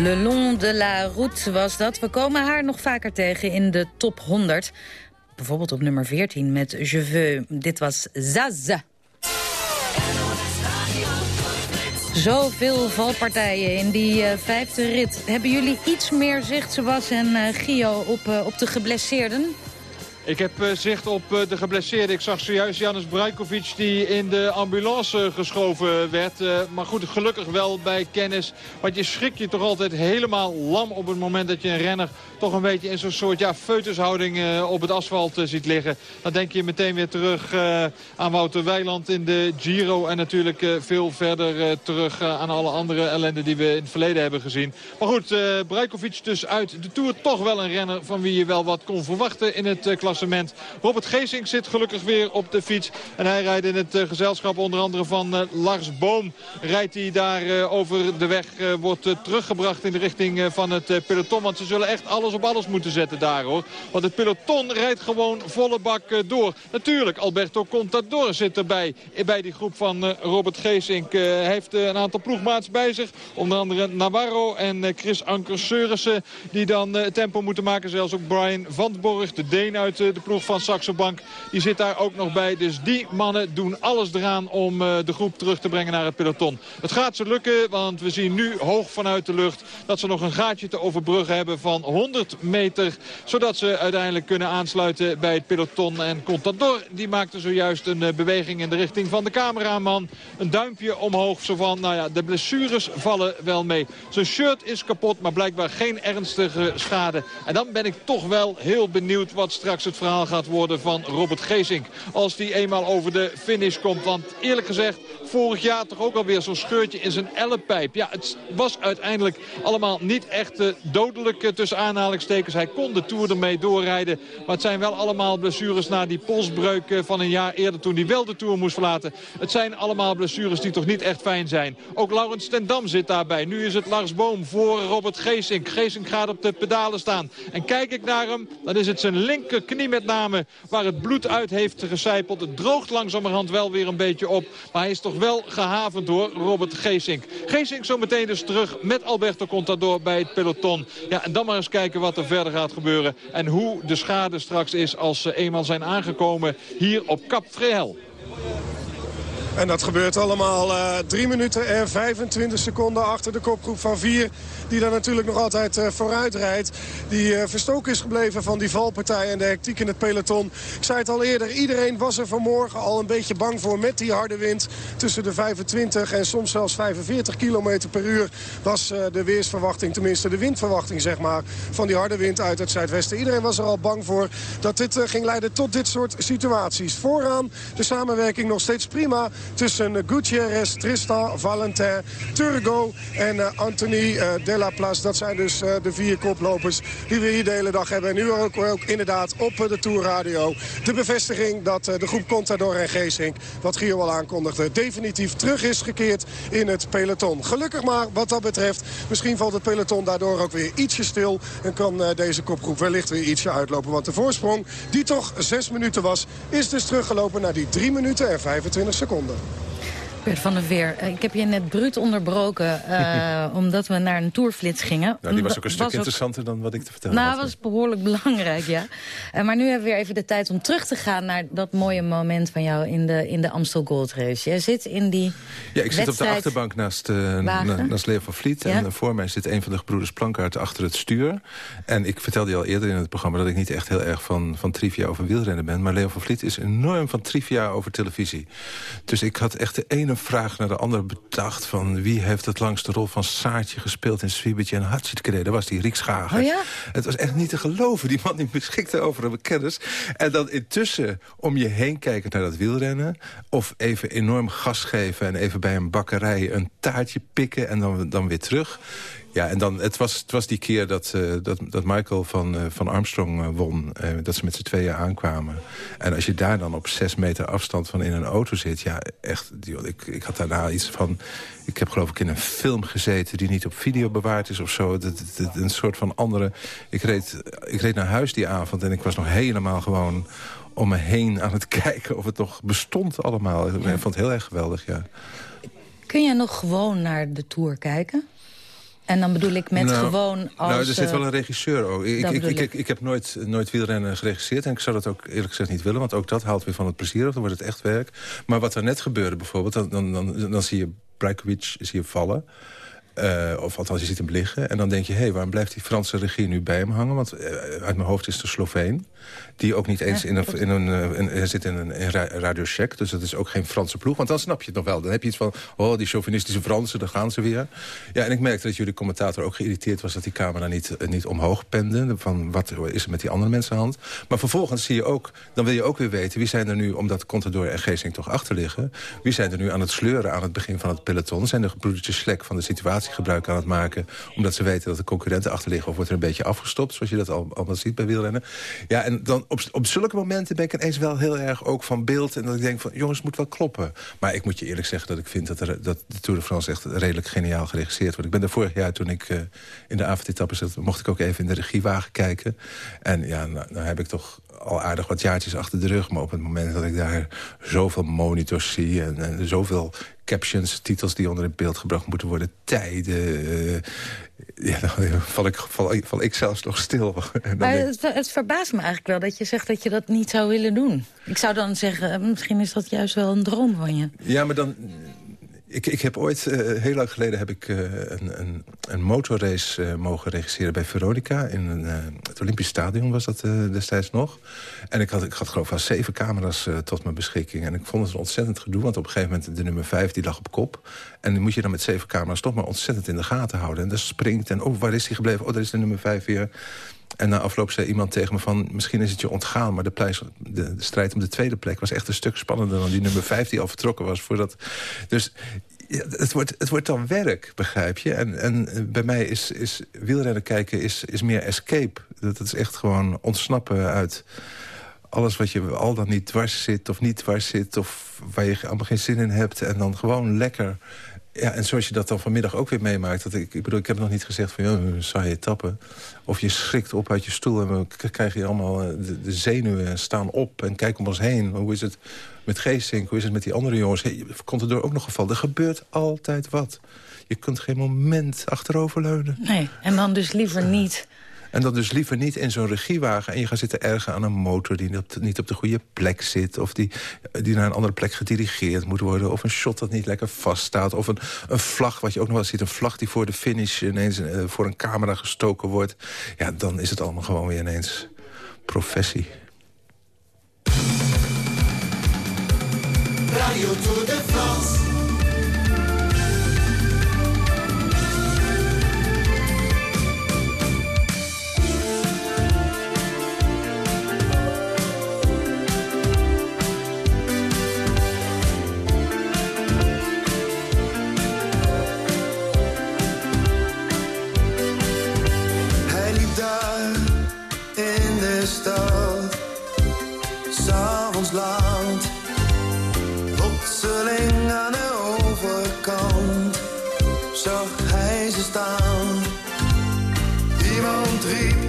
Speaker 15: Le
Speaker 6: Long de la Route was dat. We komen haar nog vaker tegen in de top 100. Bijvoorbeeld op nummer 14 met Je veux. Dit was Zaza. Zoveel valpartijen in die eh, vijfde rit. Hebben jullie iets meer zicht, Sebas en eh, Gio, op, eh, op de geblesseerden?
Speaker 7: Ik heb eh, zicht op eh, de geblesseerde. Ik zag zojuist Janis Brajkovic die in de ambulance geschoven werd. Eh, maar goed, gelukkig wel bij kennis. Want je schrik je toch altijd helemaal lam op het moment dat je een renner... toch een beetje in zo'n soort ja, feutushouding eh, op het asfalt eh, ziet liggen. Dan denk je meteen weer terug eh, aan Wouter Weiland in de Giro. En natuurlijk eh, veel verder eh, terug eh, aan alle andere ellende die we in het verleden hebben gezien. Maar goed, eh Brajkovic dus uit de Tour. Toch wel een renner van wie je wel wat kon verwachten in het eh, klassement. Robert Geesink zit gelukkig weer op de fiets. En hij rijdt in het eh, gezelschap onder andere van eh, Lars Boom. Rijdt hij daar eh, over de weg, wordt teruggebracht in de richting van het peloton. Want ze zullen echt alles op alles moeten zetten daar hoor. Want het peloton rijdt gewoon volle bak door. Natuurlijk, Alberto Contador zit erbij bij die groep van Robert Geesink. Hij heeft een aantal ploegmaats bij zich. Onder andere Navarro en Chris Anker Seurissen. Die dan tempo moeten maken. Zelfs ook Brian Van Borg, de Deen uit de ploeg van Saxo Bank. Die zit daar ook nog bij. Dus die mannen doen alles eraan om eh, de groep terug te brengen naar het peloton. Het gaat ze lukken, want we zien nu hoog vanuit de lucht... dat ze nog een gaatje te overbruggen hebben van 100 meter. Zodat ze uiteindelijk kunnen aansluiten bij het peloton. En Contador die maakte zojuist een eh, beweging in de richting van de cameraman. Een duimpje omhoog, zo van, nou ja, de blessures vallen wel mee. Zijn shirt is kapot, maar blijkbaar geen ernstige schade. En dan ben ik toch wel heel benieuwd wat straks het verhaal gaat worden van Robert Geesink. Als die eenmaal over de finish komt. Want eerlijk gezegd, vorig jaar toch ook alweer zo'n scheurtje in zijn ellepijp. Ja, het was uiteindelijk allemaal niet echt eh, dodelijk eh, tussen aanhalingstekens. Hij kon de Tour ermee doorrijden. Maar het zijn wel allemaal blessures na die polsbreuk eh, van een jaar eerder toen hij wel de Tour moest verlaten. Het zijn allemaal blessures die toch niet echt fijn zijn. Ook Laurens ten Dam zit daarbij. Nu is het Lars Boom voor Robert Geesink. Geesink gaat op de pedalen staan. En kijk ik naar hem, dan is het zijn linkerknie met name waar het bloed uit heeft gecijpeld. Het droogt langzamerhand wel weer een beetje op. Maar hij is toch wel gehavend door Robert Geesink. Geesink zometeen dus terug met Alberto Contador bij het peloton. Ja, en dan maar eens kijken wat er verder gaat gebeuren. En hoe de schade straks is als ze eenmaal zijn aangekomen hier op Cap Vrehel.
Speaker 8: En dat gebeurt allemaal eh 3 minuten en 25 seconden achter de kopgroep van 4. Die daar natuurlijk nog altijd eh, vooruit rijdt. Die eh, verstoken is gebleven van die valpartij en de hectiek in het peloton. Ik zei het al eerder, iedereen was er vanmorgen al een beetje bang voor met die harde wind. Tussen de 25 en soms zelfs 45 kilometer per uur was eh, de weersverwachting. Tenminste de windverwachting zeg maar van die harde wind uit het zuidwesten. Iedereen was er al bang voor dat dit ging leiden tot dit soort situaties. Vooraan de samenwerking nog steeds prima tussen Gutierrez, Tristan, Valentin, Turgo en Anthony eh, Dat zijn dus eh, de vier koplopers die we hier de hele dag hebben. En nu ook, ook inderdaad op eh, de Tourradio de bevestiging dat eh, de groep Contador en Geesink, wat Gio al aankondigde, definitief terug is gekeerd in het peloton. Gelukkig maar wat dat betreft. Misschien valt het peloton daardoor ook weer ietsje stil en kan deze kopgroep wellicht weer ietsje uitlopen. Want de voorsprong, die toch zes minuten was, is dus teruggelopen naar die 3 minuten en 25 seconden.
Speaker 6: Bert van der Veer, eh, ik heb je net bruut onderbroken eh, omdat we naar een tourflits gingen.
Speaker 12: Nou, die was ook een stuk
Speaker 6: ook-
Speaker 12: interessanter dan wat ik te vertellen
Speaker 6: Nou,
Speaker 12: had.
Speaker 6: dat was behoorlijk belangrijk, ja. Eh, maar nu hebben we weer even de tijd om terug te gaan naar dat mooie moment van jou in de, in de Amstel Gold Race. Jij zit in die
Speaker 12: Ja, ik zit op de achterbank naast, naast Leo van Vliet.
Speaker 6: Ja.
Speaker 12: En voor mij zit een van de gebroeders Plankaart achter het stuur. En ik vertelde je al eerder in het programma... dat ik niet echt heel erg van, van trivia over wielrennen ben. Maar Leo van Vliet is enorm van trivia over televisie. Dus ik had echt de ene vraag naar de andere bedacht... van wie heeft het langste rol van Saartje gespeeld in Swiebertje en Hartstikke. Dat was die Riek Schager.
Speaker 6: Oh ja?
Speaker 12: Het was echt niet te geloven. Die man die beschikte over een kennis. En dan intussen om je heen kijken naar dat wielrennen. Of even enorm gas geven en even bij een bakkerij een taartje pikken en dan, dan weer terug. Ja, en dan, het, was, het was die keer dat, eh, dat, dat Michael van, eh, van Armstrong eh, won. dat ze met z'n tweeën aankwamen. En als je daar dan op zes meter afstand van in een auto zit... ja, echt, joh, ik, ik had daarna iets van... Ik heb geloof ik in een film gezeten die niet op video bewaard is of zo. Dat- dat- dat- Een soort van andere... Ik reed, ik reed naar huis die avond en ik was nog helemaal gewoon om me heen aan het kijken of het nog bestond allemaal. Ik vond het heel erg geweldig, ja.
Speaker 6: Kun je nog gewoon naar de Tour kijken? En dan bedoel ik met
Speaker 12: Nou,
Speaker 6: gewoon als...
Speaker 12: Nou, er zit
Speaker 6: eh,
Speaker 12: wel een regisseur ook. Ik, ik, ik,
Speaker 6: ik.
Speaker 12: ik, ik heb nooit, nooit wielrennen geregisseerd. En ik zou dat ook eerlijk gezegd niet willen. Want ook dat haalt weer van het plezier af. Dan wordt het echt werk. Maar wat er net gebeurde bijvoorbeeld. Dan, dan, dan, dan zie je Brajkovic zie je vallen. Eh, of althans, je ziet hem liggen. En dan denk je, hé, hey, waarom blijft die Franse regie nu bij hem hangen? Want eh, uit mijn hoofd is de Sloveen. Die ook niet eens in een... In een, eh, in- hij zit in een in Ra- Radio Shack, dus dat is ook geen Franse ploeg. Want dan snap je het nog wel. Dan heb je iets van, oh, die chauvinistische Fransen, daar gaan ze weer. Ja, en ik merkte dat jullie commentator ook geïrriteerd was... dat die camera niet, eh, niet omhoog pende. Van, wat is er met die andere mensen aan hand? Maar vervolgens zie je ook, dan wil je ook weer weten... wie zijn er nu, omdat Contador en Geesink toch achter liggen... wie zijn er nu aan het sleuren aan het begin van het peloton? Zijn de broedertjes Slek van de situatie gebruik aan het maken... omdat ze weten dat de concurrenten achter liggen... of wordt er een beetje afgestopt, zoals je dat al, allemaal ziet bij wielrennen. Ja, en dan op, op zulke momenten ben ik ineens wel heel erg ook van beeld... en dat ik denk van, jongens, het moet wel kloppen. Maar ik moet je eerlijk zeggen dat ik vind dat, er, dat de Tour de France... echt redelijk geniaal geregisseerd wordt. Ik ben er vorig jaar, toen ik eh, in de avondetappe zat... mocht ik ook even in de regiewagen kijken. En ja, nou, nou heb ik toch al aardig wat jaartjes achter de rug. Maar op het moment dat ik daar zoveel monitors zie... en, en zoveel captions, titels die onder in beeld gebracht moeten worden... tijden... eh, ja, dan val ik, val, ik- val ik zelfs nog stil. En dan
Speaker 6: Maar
Speaker 12: denk-
Speaker 6: het, het verbaast me eigenlijk wel dat je zegt dat je dat niet zou willen doen. Ik zou dan zeggen, eh, misschien is dat juist wel een droom van je.
Speaker 12: Ja, maar dan... Ik, ik heb ooit, eh, heel lang geleden, heb ik eh, een, een, een motorrace eh, mogen regisseren bij Veronica. In een, het Olympisch Stadion was dat destijds nog. En ik had, ik had geloof ik zeven camera's tot mijn beschikking. En ik vond het een ontzettend gedoe, want op een gegeven moment de nummer vijf die lag op kop. En die moet je dan met zeven camera's toch maar ontzettend in de gaten houden. En dat springt en oh, waar is die gebleven? Oh, daar is de nummer vijf weer. En na afloop zei iemand tegen me van... misschien is het je ontgaan, maar de, pleis, de, de strijd om de tweede plek... was echt een stuk spannender dan die nummer vijf die al vertrokken was. Voordat, dus het, wordt, het wordt dan werk, begrijp je? En, en eh, bij mij is, is wielrennen kijken is, is meer escape. Dat is echt gewoon ontsnappen uit alles wat je al dan niet dwars zit of niet dwars zit... of waar je allemaal geen zin in hebt. En dan gewoon lekker... Ja, en zoals je dat dan vanmiddag ook weer meemaakt. Dat ik, ik bedoel, ik heb nog niet gezegd van... joh, saaie tappen. Of je schrikt op uit je stoel en dan krijg je allemaal... eh, De, zenuwen staan op en kijk om ons heen. Hoe is het met Geesink? Hoe is het met die andere jongens? Komt er door ook nog geval? Er gebeurt altijd wat. Je kunt geen moment achteroverleunen.
Speaker 6: Nee, en dan dus liever niet.
Speaker 12: En dan dus liever niet in zo'n regiewagen... en je gaat zitten ergen aan een motor die niet op de, niet op de goede plek zit... of die, die naar een andere plek gedirigeerd moet worden... of een shot dat niet lekker vaststaat... of een, een vlag, wat je ook nog wel ziet... een vlag die voor de finish ineens eh, voor een camera gestoken wordt. Ja, dan is het allemaal gewoon weer ineens professie.
Speaker 9: Radio Tour de France.
Speaker 16: Laat, plotseling aan de overkant zag hij ze staan. Iemand riep,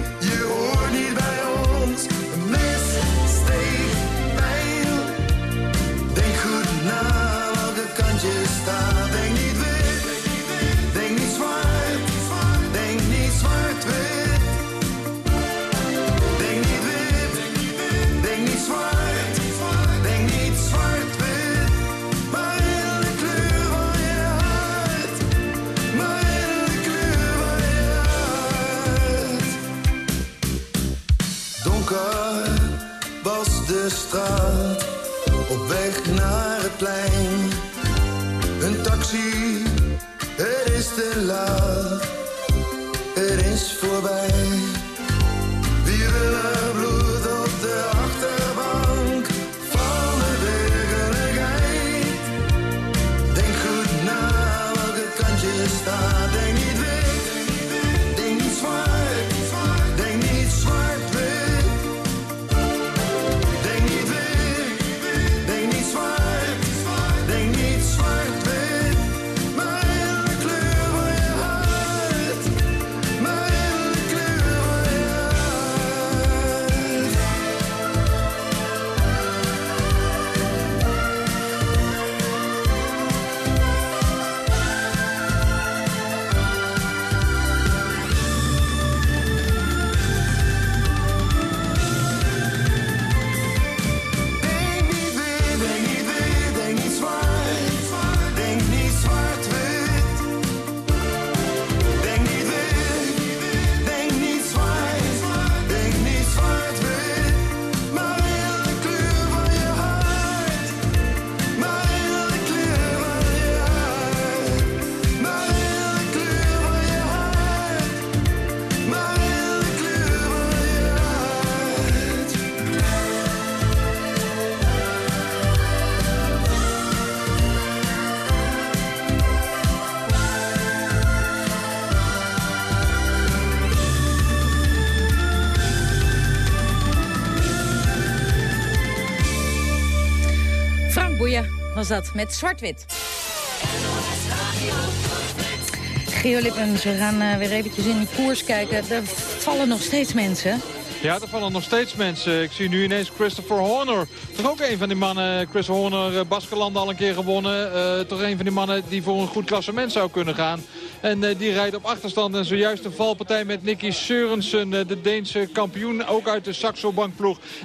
Speaker 16: het
Speaker 6: dat, met zwart-wit. Geo Lippens, we gaan eh, weer eventjes in die koers kijken. Er vallen nog steeds mensen.
Speaker 7: Ja, er vallen nog steeds mensen. Ik zie nu ineens Christopher Horner. Toch ook een van die mannen. Chris Horner, uh, Baskeland al een keer gewonnen. Eh, toch een van die mannen die voor een goed klassement zou kunnen gaan. En eh, die rijdt op achterstand. En zojuist een valpartij met Nicky Sørensen, de Deense kampioen. Ook uit de Saxo.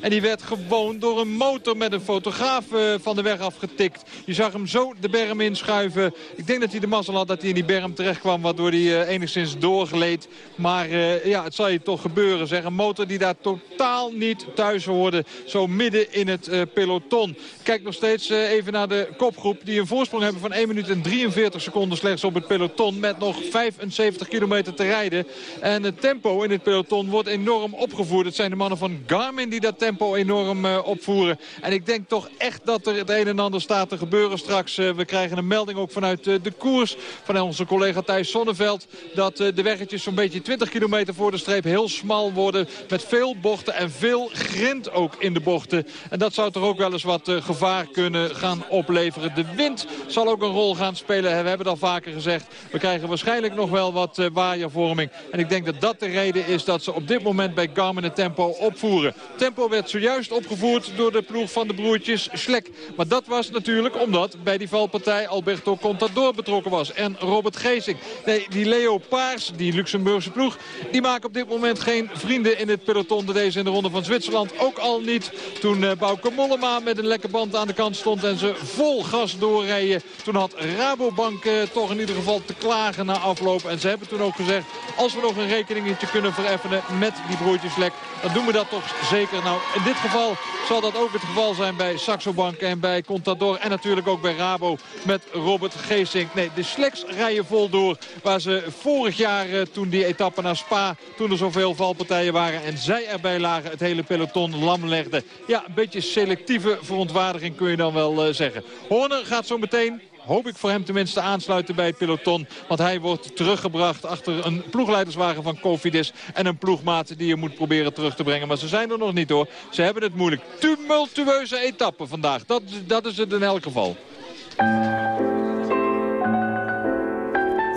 Speaker 7: En die werd gewoon door een motor met een fotograaf van de weg afgetikt. Je zag hem zo de berm inschuiven. Ik denk dat hij de mazzel had dat hij in die berm terecht kwam. Waardoor hij enigszins doorgleed. Maar ja, het zal je toch gebeuren. Zeg. Een motor die daar totaal niet thuis hoorde. Zo midden in het peloton. Kijk nog steeds even naar de kopgroep. Die een voorsprong hebben van 1 minuut en 43 seconden slechts op het peloton. Met 75 kilometer te rijden. En het tempo in het peloton wordt enorm opgevoerd. Het zijn de mannen van Garmin die dat tempo enorm uh, opvoeren. En ik denk toch echt dat er het een en ander staat te gebeuren straks. we krijgen een melding ook vanuit de koers. Van onze collega Thijs Sonneveld. Dat de weggetjes zo'n beetje 20 kilometer voor de streep heel smal worden. Met veel bochten en veel grind ook in de bochten. En dat zou toch ook wel eens wat gevaar kunnen gaan opleveren. De wind zal ook een rol gaan spelen. We hebben het al vaker gezegd. We krijgen waarschijnlijk nog wel wat uh, waaiervorming. En ik denk dat dat de reden is dat ze op dit moment bij Garmin het tempo opvoeren. Tempo werd zojuist opgevoerd door de ploeg van de broertjes Schlek. Maar dat was natuurlijk omdat bij die valpartij Alberto Contador betrokken was. En Robert Geesing. Nee, die Leo Paars, die Luxemburgse ploeg, die maken op dit moment geen vrienden in het peloton deze in de ronde van Zwitserland ook al niet. Toen uh, Bouke Mollema met een lekke band aan de kant stond en ze vol gas doorreden. Toen had Rabobank uh, toch in ieder geval te klagen na afloop. En ze hebben toen ook gezegd, als we nog een rekeningetje kunnen vereffenen met die broertjes Lek, dan doen we dat toch zeker. Nou, in dit geval zal dat ook het geval zijn bij Saxo Bank en bij Contador. En natuurlijk ook bij Rabo met Robert Geesink. Nee, de Sleks rijden vol door. Waar ze vorig jaar, uh, toen die etappe naar Spa, toen er zoveel valpartijen waren. En zij erbij lagen, het hele peloton lam legde. Ja, een beetje selectieve verontwaardiging kun je dan wel uh, zeggen. Horner gaat zo meteen hoop ik voor hem tenminste aansluiten bij het peloton. Want hij wordt teruggebracht achter een ploegleiderswagen van Cofidis. En een ploegmaat die je moet proberen terug te brengen. Maar ze zijn er nog niet hoor. Ze hebben het moeilijk. Tumultueuze etappe vandaag. Dat, dat is het in elk geval.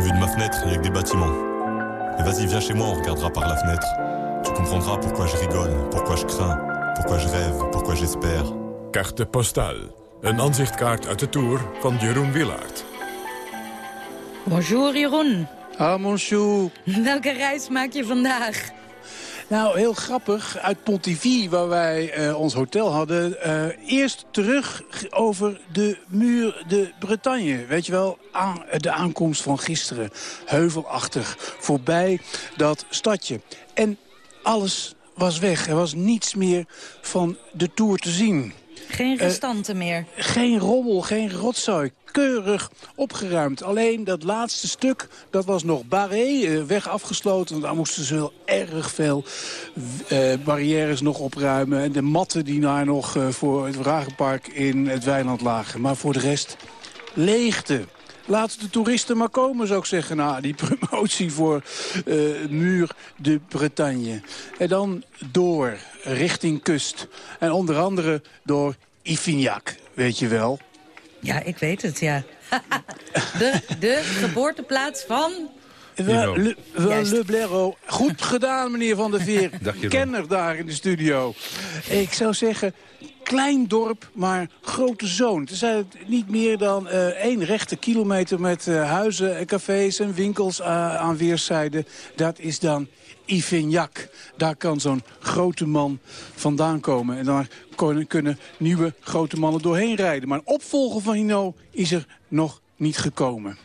Speaker 17: Vu de ma fenêtre, il y a que des bâtiments. Et vas-y, viens chez moi, on regardera par la fenêtre. Tu comprendras pourquoi je rigole, pourquoi je crains, pourquoi je rêve, pourquoi j'espère.
Speaker 1: Carte postale. Een aanzichtkaart uit de Tour van Jeroen Willaert.
Speaker 6: Bonjour Jeroen.
Speaker 18: Ah, monsieur.
Speaker 6: Welke reis maak je vandaag?
Speaker 18: Nou, heel grappig. Uit Pontivy, waar wij uh, ons hotel hadden... Uh, eerst terug over de muur de Bretagne. Weet je wel, aan, de aankomst van gisteren. Heuvelachtig, voorbij dat stadje. En alles was weg. Er was niets meer van de Tour te zien.
Speaker 6: Geen restanten uh, meer?
Speaker 18: Geen rommel, geen rotzooi. Keurig opgeruimd. Alleen dat laatste stuk, dat was nog barré, uh, weg afgesloten. Daar moesten ze wel erg veel uh, barrières nog opruimen. En de matten die daar nog voor het Wagenpark in het weiland lagen. Maar voor de rest, leegte. Laat de toeristen maar komen, zou ik zeggen. Nou, die promotie voor uh, Muur de Bretagne. En dan door, richting kust. En onder andere door Ifinjak, weet je wel.
Speaker 6: Ja, ik weet het, ja. de, de geboorteplaats van...
Speaker 18: Le, le, le Blaireau. Goed gedaan, meneer Van der Veer. Kenner daar in de studio. Ik zou zeggen, klein dorp, maar grote zoon. Het is niet meer dan uh, één rechte kilometer met uh, huizen, en cafés en winkels aan weerszijden. Dat is dan Ivinjak. Daar kan zo'n grote man vandaan komen. En daar kunnen, kunnen nieuwe grote mannen doorheen rijden. Maar een opvolger van Hino is er nog niet gekomen.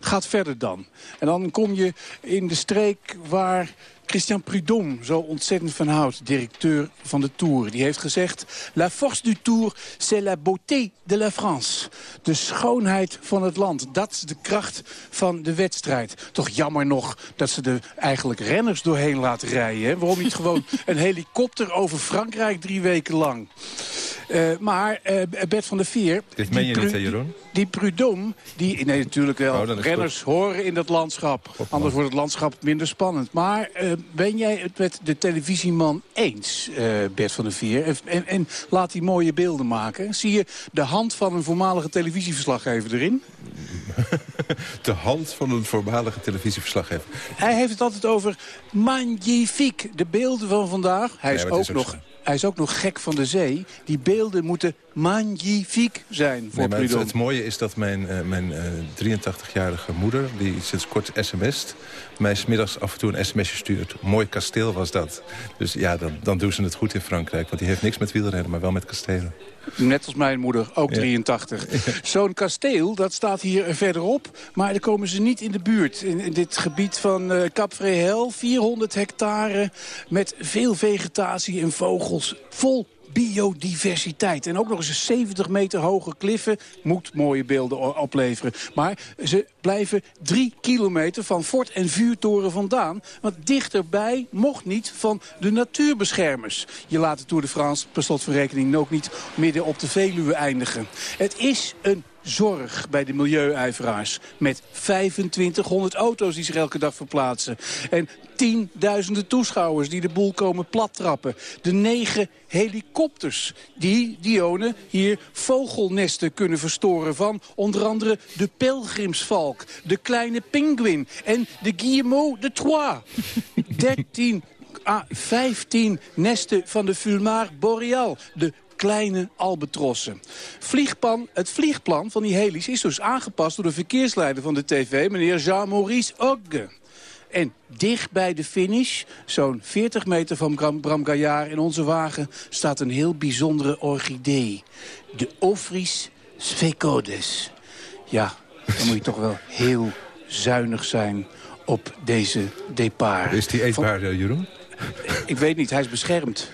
Speaker 18: Gaat verder dan. En dan kom je in de streek waar Christian Prudhomme zo ontzettend van houdt, directeur van de Tour. Die heeft gezegd, la force du Tour, c'est la beauté de la France. De schoonheid van het land, dat is de kracht van de wedstrijd. Toch jammer nog dat ze er eigenlijk renners doorheen laten rijden. Hè? Waarom niet gewoon een helikopter over Frankrijk drie weken lang? Uh, maar uh, Bert van der Veer...
Speaker 12: Dit meen je niet, hè, Jeroen?
Speaker 18: Die Prudhomme, die... Nee, natuurlijk wel. Oh, renners goed. horen in dat landschap. God, Anders wordt het landschap minder spannend. Maar uh, ben jij het met de televisieman eens, eh, Bert van der Veer? En, en, en laat hij mooie beelden maken. Zie je de hand van een voormalige televisieverslaggever erin?
Speaker 12: De hand van een voormalige televisieverslaggever.
Speaker 18: Hij heeft het altijd over magnifiek. De beelden van vandaag. Hij is,
Speaker 12: Nee, maar het
Speaker 18: ook,
Speaker 12: is ook
Speaker 18: nog, hij is ook nog gek van de zee. Die beelden moeten magnifiek zijn voor
Speaker 12: Nee, het, het mooie is dat mijn, eh, mijn eh, 83-jarige moeder, die sinds kort sms't... mij smiddags af en toe een sms'je stuurt. Mooi kasteel was dat. Dus ja, dan, dan doen ze het goed in Frankrijk. Want die heeft niks met wielrennen, maar wel met kastelen.
Speaker 18: Net als mijn moeder, ook 83. Zo'n kasteel, dat staat hier verderop. Maar daar komen ze niet in de buurt. In, in dit gebied van eh Cap Fréhel, 400 hectare... met veel vegetatie en vogels, vol biodiversiteit. En ook nog eens een 70 meter hoge kliffen moet mooie beelden opleveren. Maar ze blijven drie kilometer van fort en vuurtoren vandaan. Want dichterbij mocht niet van de natuurbeschermers. Je laat de Tour de France per slot van rekening ook niet midden op de Veluwe eindigen. Het is een zorg bij de milieuijveraars. Met 2500 auto's die zich elke dag verplaatsen. En tienduizenden toeschouwers die de boel komen plattrappen. De negen helikopters die, Dione, hier vogelnesten kunnen verstoren van onder andere de pelgrimsvalk, de kleine pinguïn en de guillemot de Troyes. 13 à 15 nesten van de Fulmar boreal, de kleine albatrossen. Vliegplan, het vliegplan van die heli's is dus aangepast door de verkeersleider van de tv, meneer Jean-Maurice Ogge. En dicht bij de finish, zo'n 40 meter van Bram, Bram Gaillard in onze wagen... staat een heel bijzondere orchidee. De Ophrys sphecodes. Ja, dan moet je toch wel heel zuinig zijn op deze depart.
Speaker 12: Is die eetbaar, eh, Jeroen?
Speaker 18: Ik weet niet, hij is beschermd.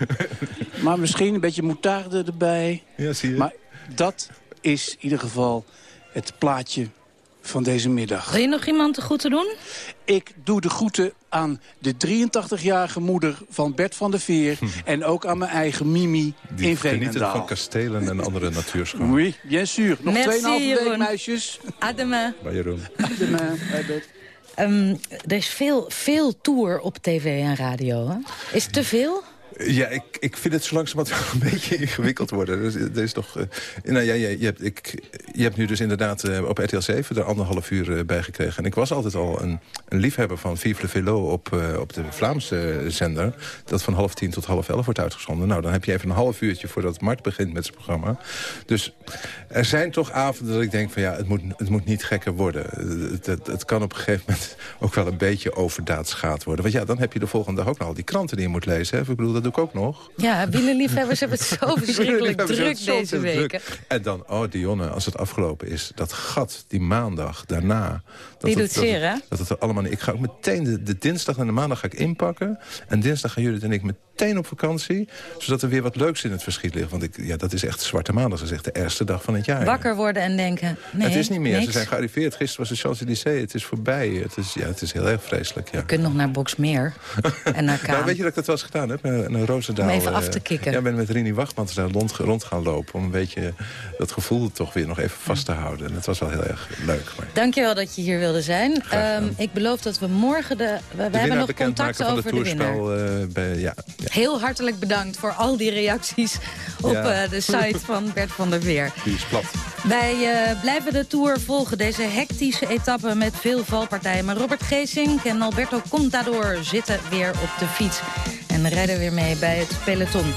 Speaker 18: maar misschien een beetje moutarde erbij.
Speaker 12: Ja, zie je.
Speaker 18: Maar dat is in ieder geval het plaatje van deze middag.
Speaker 6: Wil je nog iemand de groeten doen?
Speaker 18: Ik doe de groeten aan de 83-jarige moeder van Bert van der Veer... en ook aan mijn eigen Mimi
Speaker 12: Die
Speaker 18: in
Speaker 12: genieten
Speaker 18: Veenendaal.
Speaker 12: van kastelen en andere natuurschoon.
Speaker 18: Oui, bien sûr. Nog
Speaker 6: Merci,
Speaker 18: 2,5 week, meisjes.
Speaker 6: À demain.
Speaker 12: Bij Jeroen.
Speaker 18: Demain, bij Bert.
Speaker 6: Ehm, er is veel, veel tour op tv en radio. Hè? Is het te veel?
Speaker 12: Ja, ik, ik vind het zo langzamerhand een beetje ingewikkeld worden. Er is, er is toch, eh, nou ja, je, je, hebt, ik, je hebt nu dus inderdaad eh, op RTL 7 er anderhalf uur eh, bij gekregen. En ik was altijd al een, een liefhebber van Vive le Velo op, eh, op de Vlaamse zender. Dat van half tien tot half elf wordt uitgezonden. Nou, dan heb je even een half uurtje voordat Mart begint met zijn programma. Dus er zijn toch avonden dat ik denk van ja, het moet, het moet niet gekker worden. Eh, Het, het, kan op een gegeven moment ook wel een beetje overdaadschaat worden. Want ja, dan heb je de volgende dag ook nog al die kranten die je moet lezen. Hè? Ik bedoel, dat doe ik ook nog.
Speaker 6: Ja, wielerliefhebbers hebben het zo verschrikkelijk
Speaker 12: ze
Speaker 6: druk deze weken.
Speaker 12: En dan, oh Dionne, als het afgelopen is, dat gat, die maandag daarna. Dat
Speaker 6: Die
Speaker 12: het-
Speaker 6: doet
Speaker 12: dat
Speaker 6: zeer, hè?
Speaker 12: Dat het er allemaal niet. Ik ga ook meteen de, de dinsdag en de maandag ga ik inpakken. En dinsdag gaan Judith en ik meteen op vakantie. Zodat er weer wat leuks in het verschiet ligt. Want ik, ja, dat is echt zwarte maandag. Dat is echt de ergste dag van het jaar.
Speaker 6: Wakker worden en denken, nee,
Speaker 12: het is niet meer.
Speaker 6: niks.
Speaker 12: Ze zijn gearriveerd. Gisteren was de Champs-Élysées. Het is voorbij. Het is, ja, het is heel erg vreselijk. Ja.
Speaker 6: Je kunt nog naar Boxmeer en naar Kaan.
Speaker 12: Nou, weet je dat ik dat wel eens gedaan heb? Naar, naar Roosendaal.
Speaker 6: Om even
Speaker 12: eh,
Speaker 6: af te kicken.
Speaker 12: Ja, ik ben met Rini Wachtmans daar rond, rond gaan lopen. Om een beetje dat gevoel toch weer nog even vast te houden. En het was wel heel erg leuk. Maar
Speaker 6: Dankjewel dat je hier wilde zijn. Ehm, ik beloof dat we morgen de... We,
Speaker 12: de
Speaker 6: hebben nog contact
Speaker 12: de
Speaker 6: over de winnaar.
Speaker 12: toerspel. eh, bij, ja, ja,
Speaker 6: Heel hartelijk bedankt voor al die reacties op
Speaker 12: Ja.
Speaker 6: eh, de site van Bert van der Veer.
Speaker 12: die is plat.
Speaker 6: Wij eh, blijven de Tour volgen, deze hectische etappe met veel valpartijen. Maar Robert Geesink en Alberto Contador zitten weer op de fiets. En rijden weer mee bij het peloton.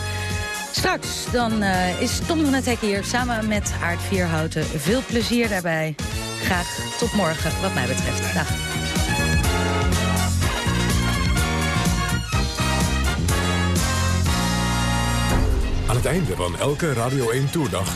Speaker 6: Straks dan eh, is Tom van het Hek hier samen met Aard Vierhouten. Veel plezier daarbij. Graag tot morgen wat mij betreft. Dag.
Speaker 1: Aan het einde van elke Radio 1 Tourdag.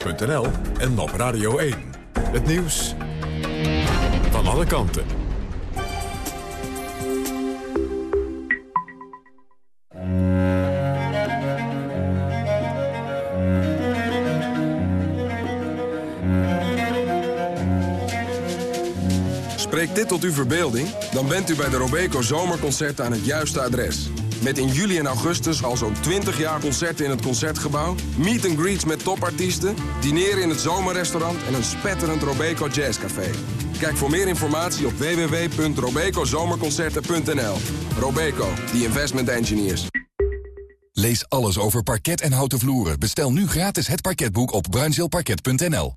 Speaker 1: en op Radio 1. Het nieuws van alle kanten.
Speaker 19: Spreekt dit tot uw verbeelding? Dan bent u bij de Robeco Zomerconcerten aan het juiste adres. Met in juli en augustus al zo'n 20 jaar concerten in het Concertgebouw... meet and greets met topartiesten, dineren in het zomerrestaurant... en een spetterend Robeco Jazzcafé. Kijk voor meer informatie op www.robecozomerconcerten.nl. Robeco, the investment engineers.
Speaker 20: Lees alles over parket en houten vloeren. Bestel nu gratis het parketboek op bruinzeelparket.nl.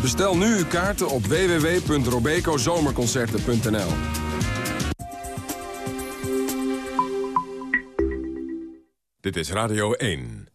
Speaker 19: Bestel nu uw kaarten op www.robecozomerconcerten.nl.
Speaker 1: Dit is Radio 1.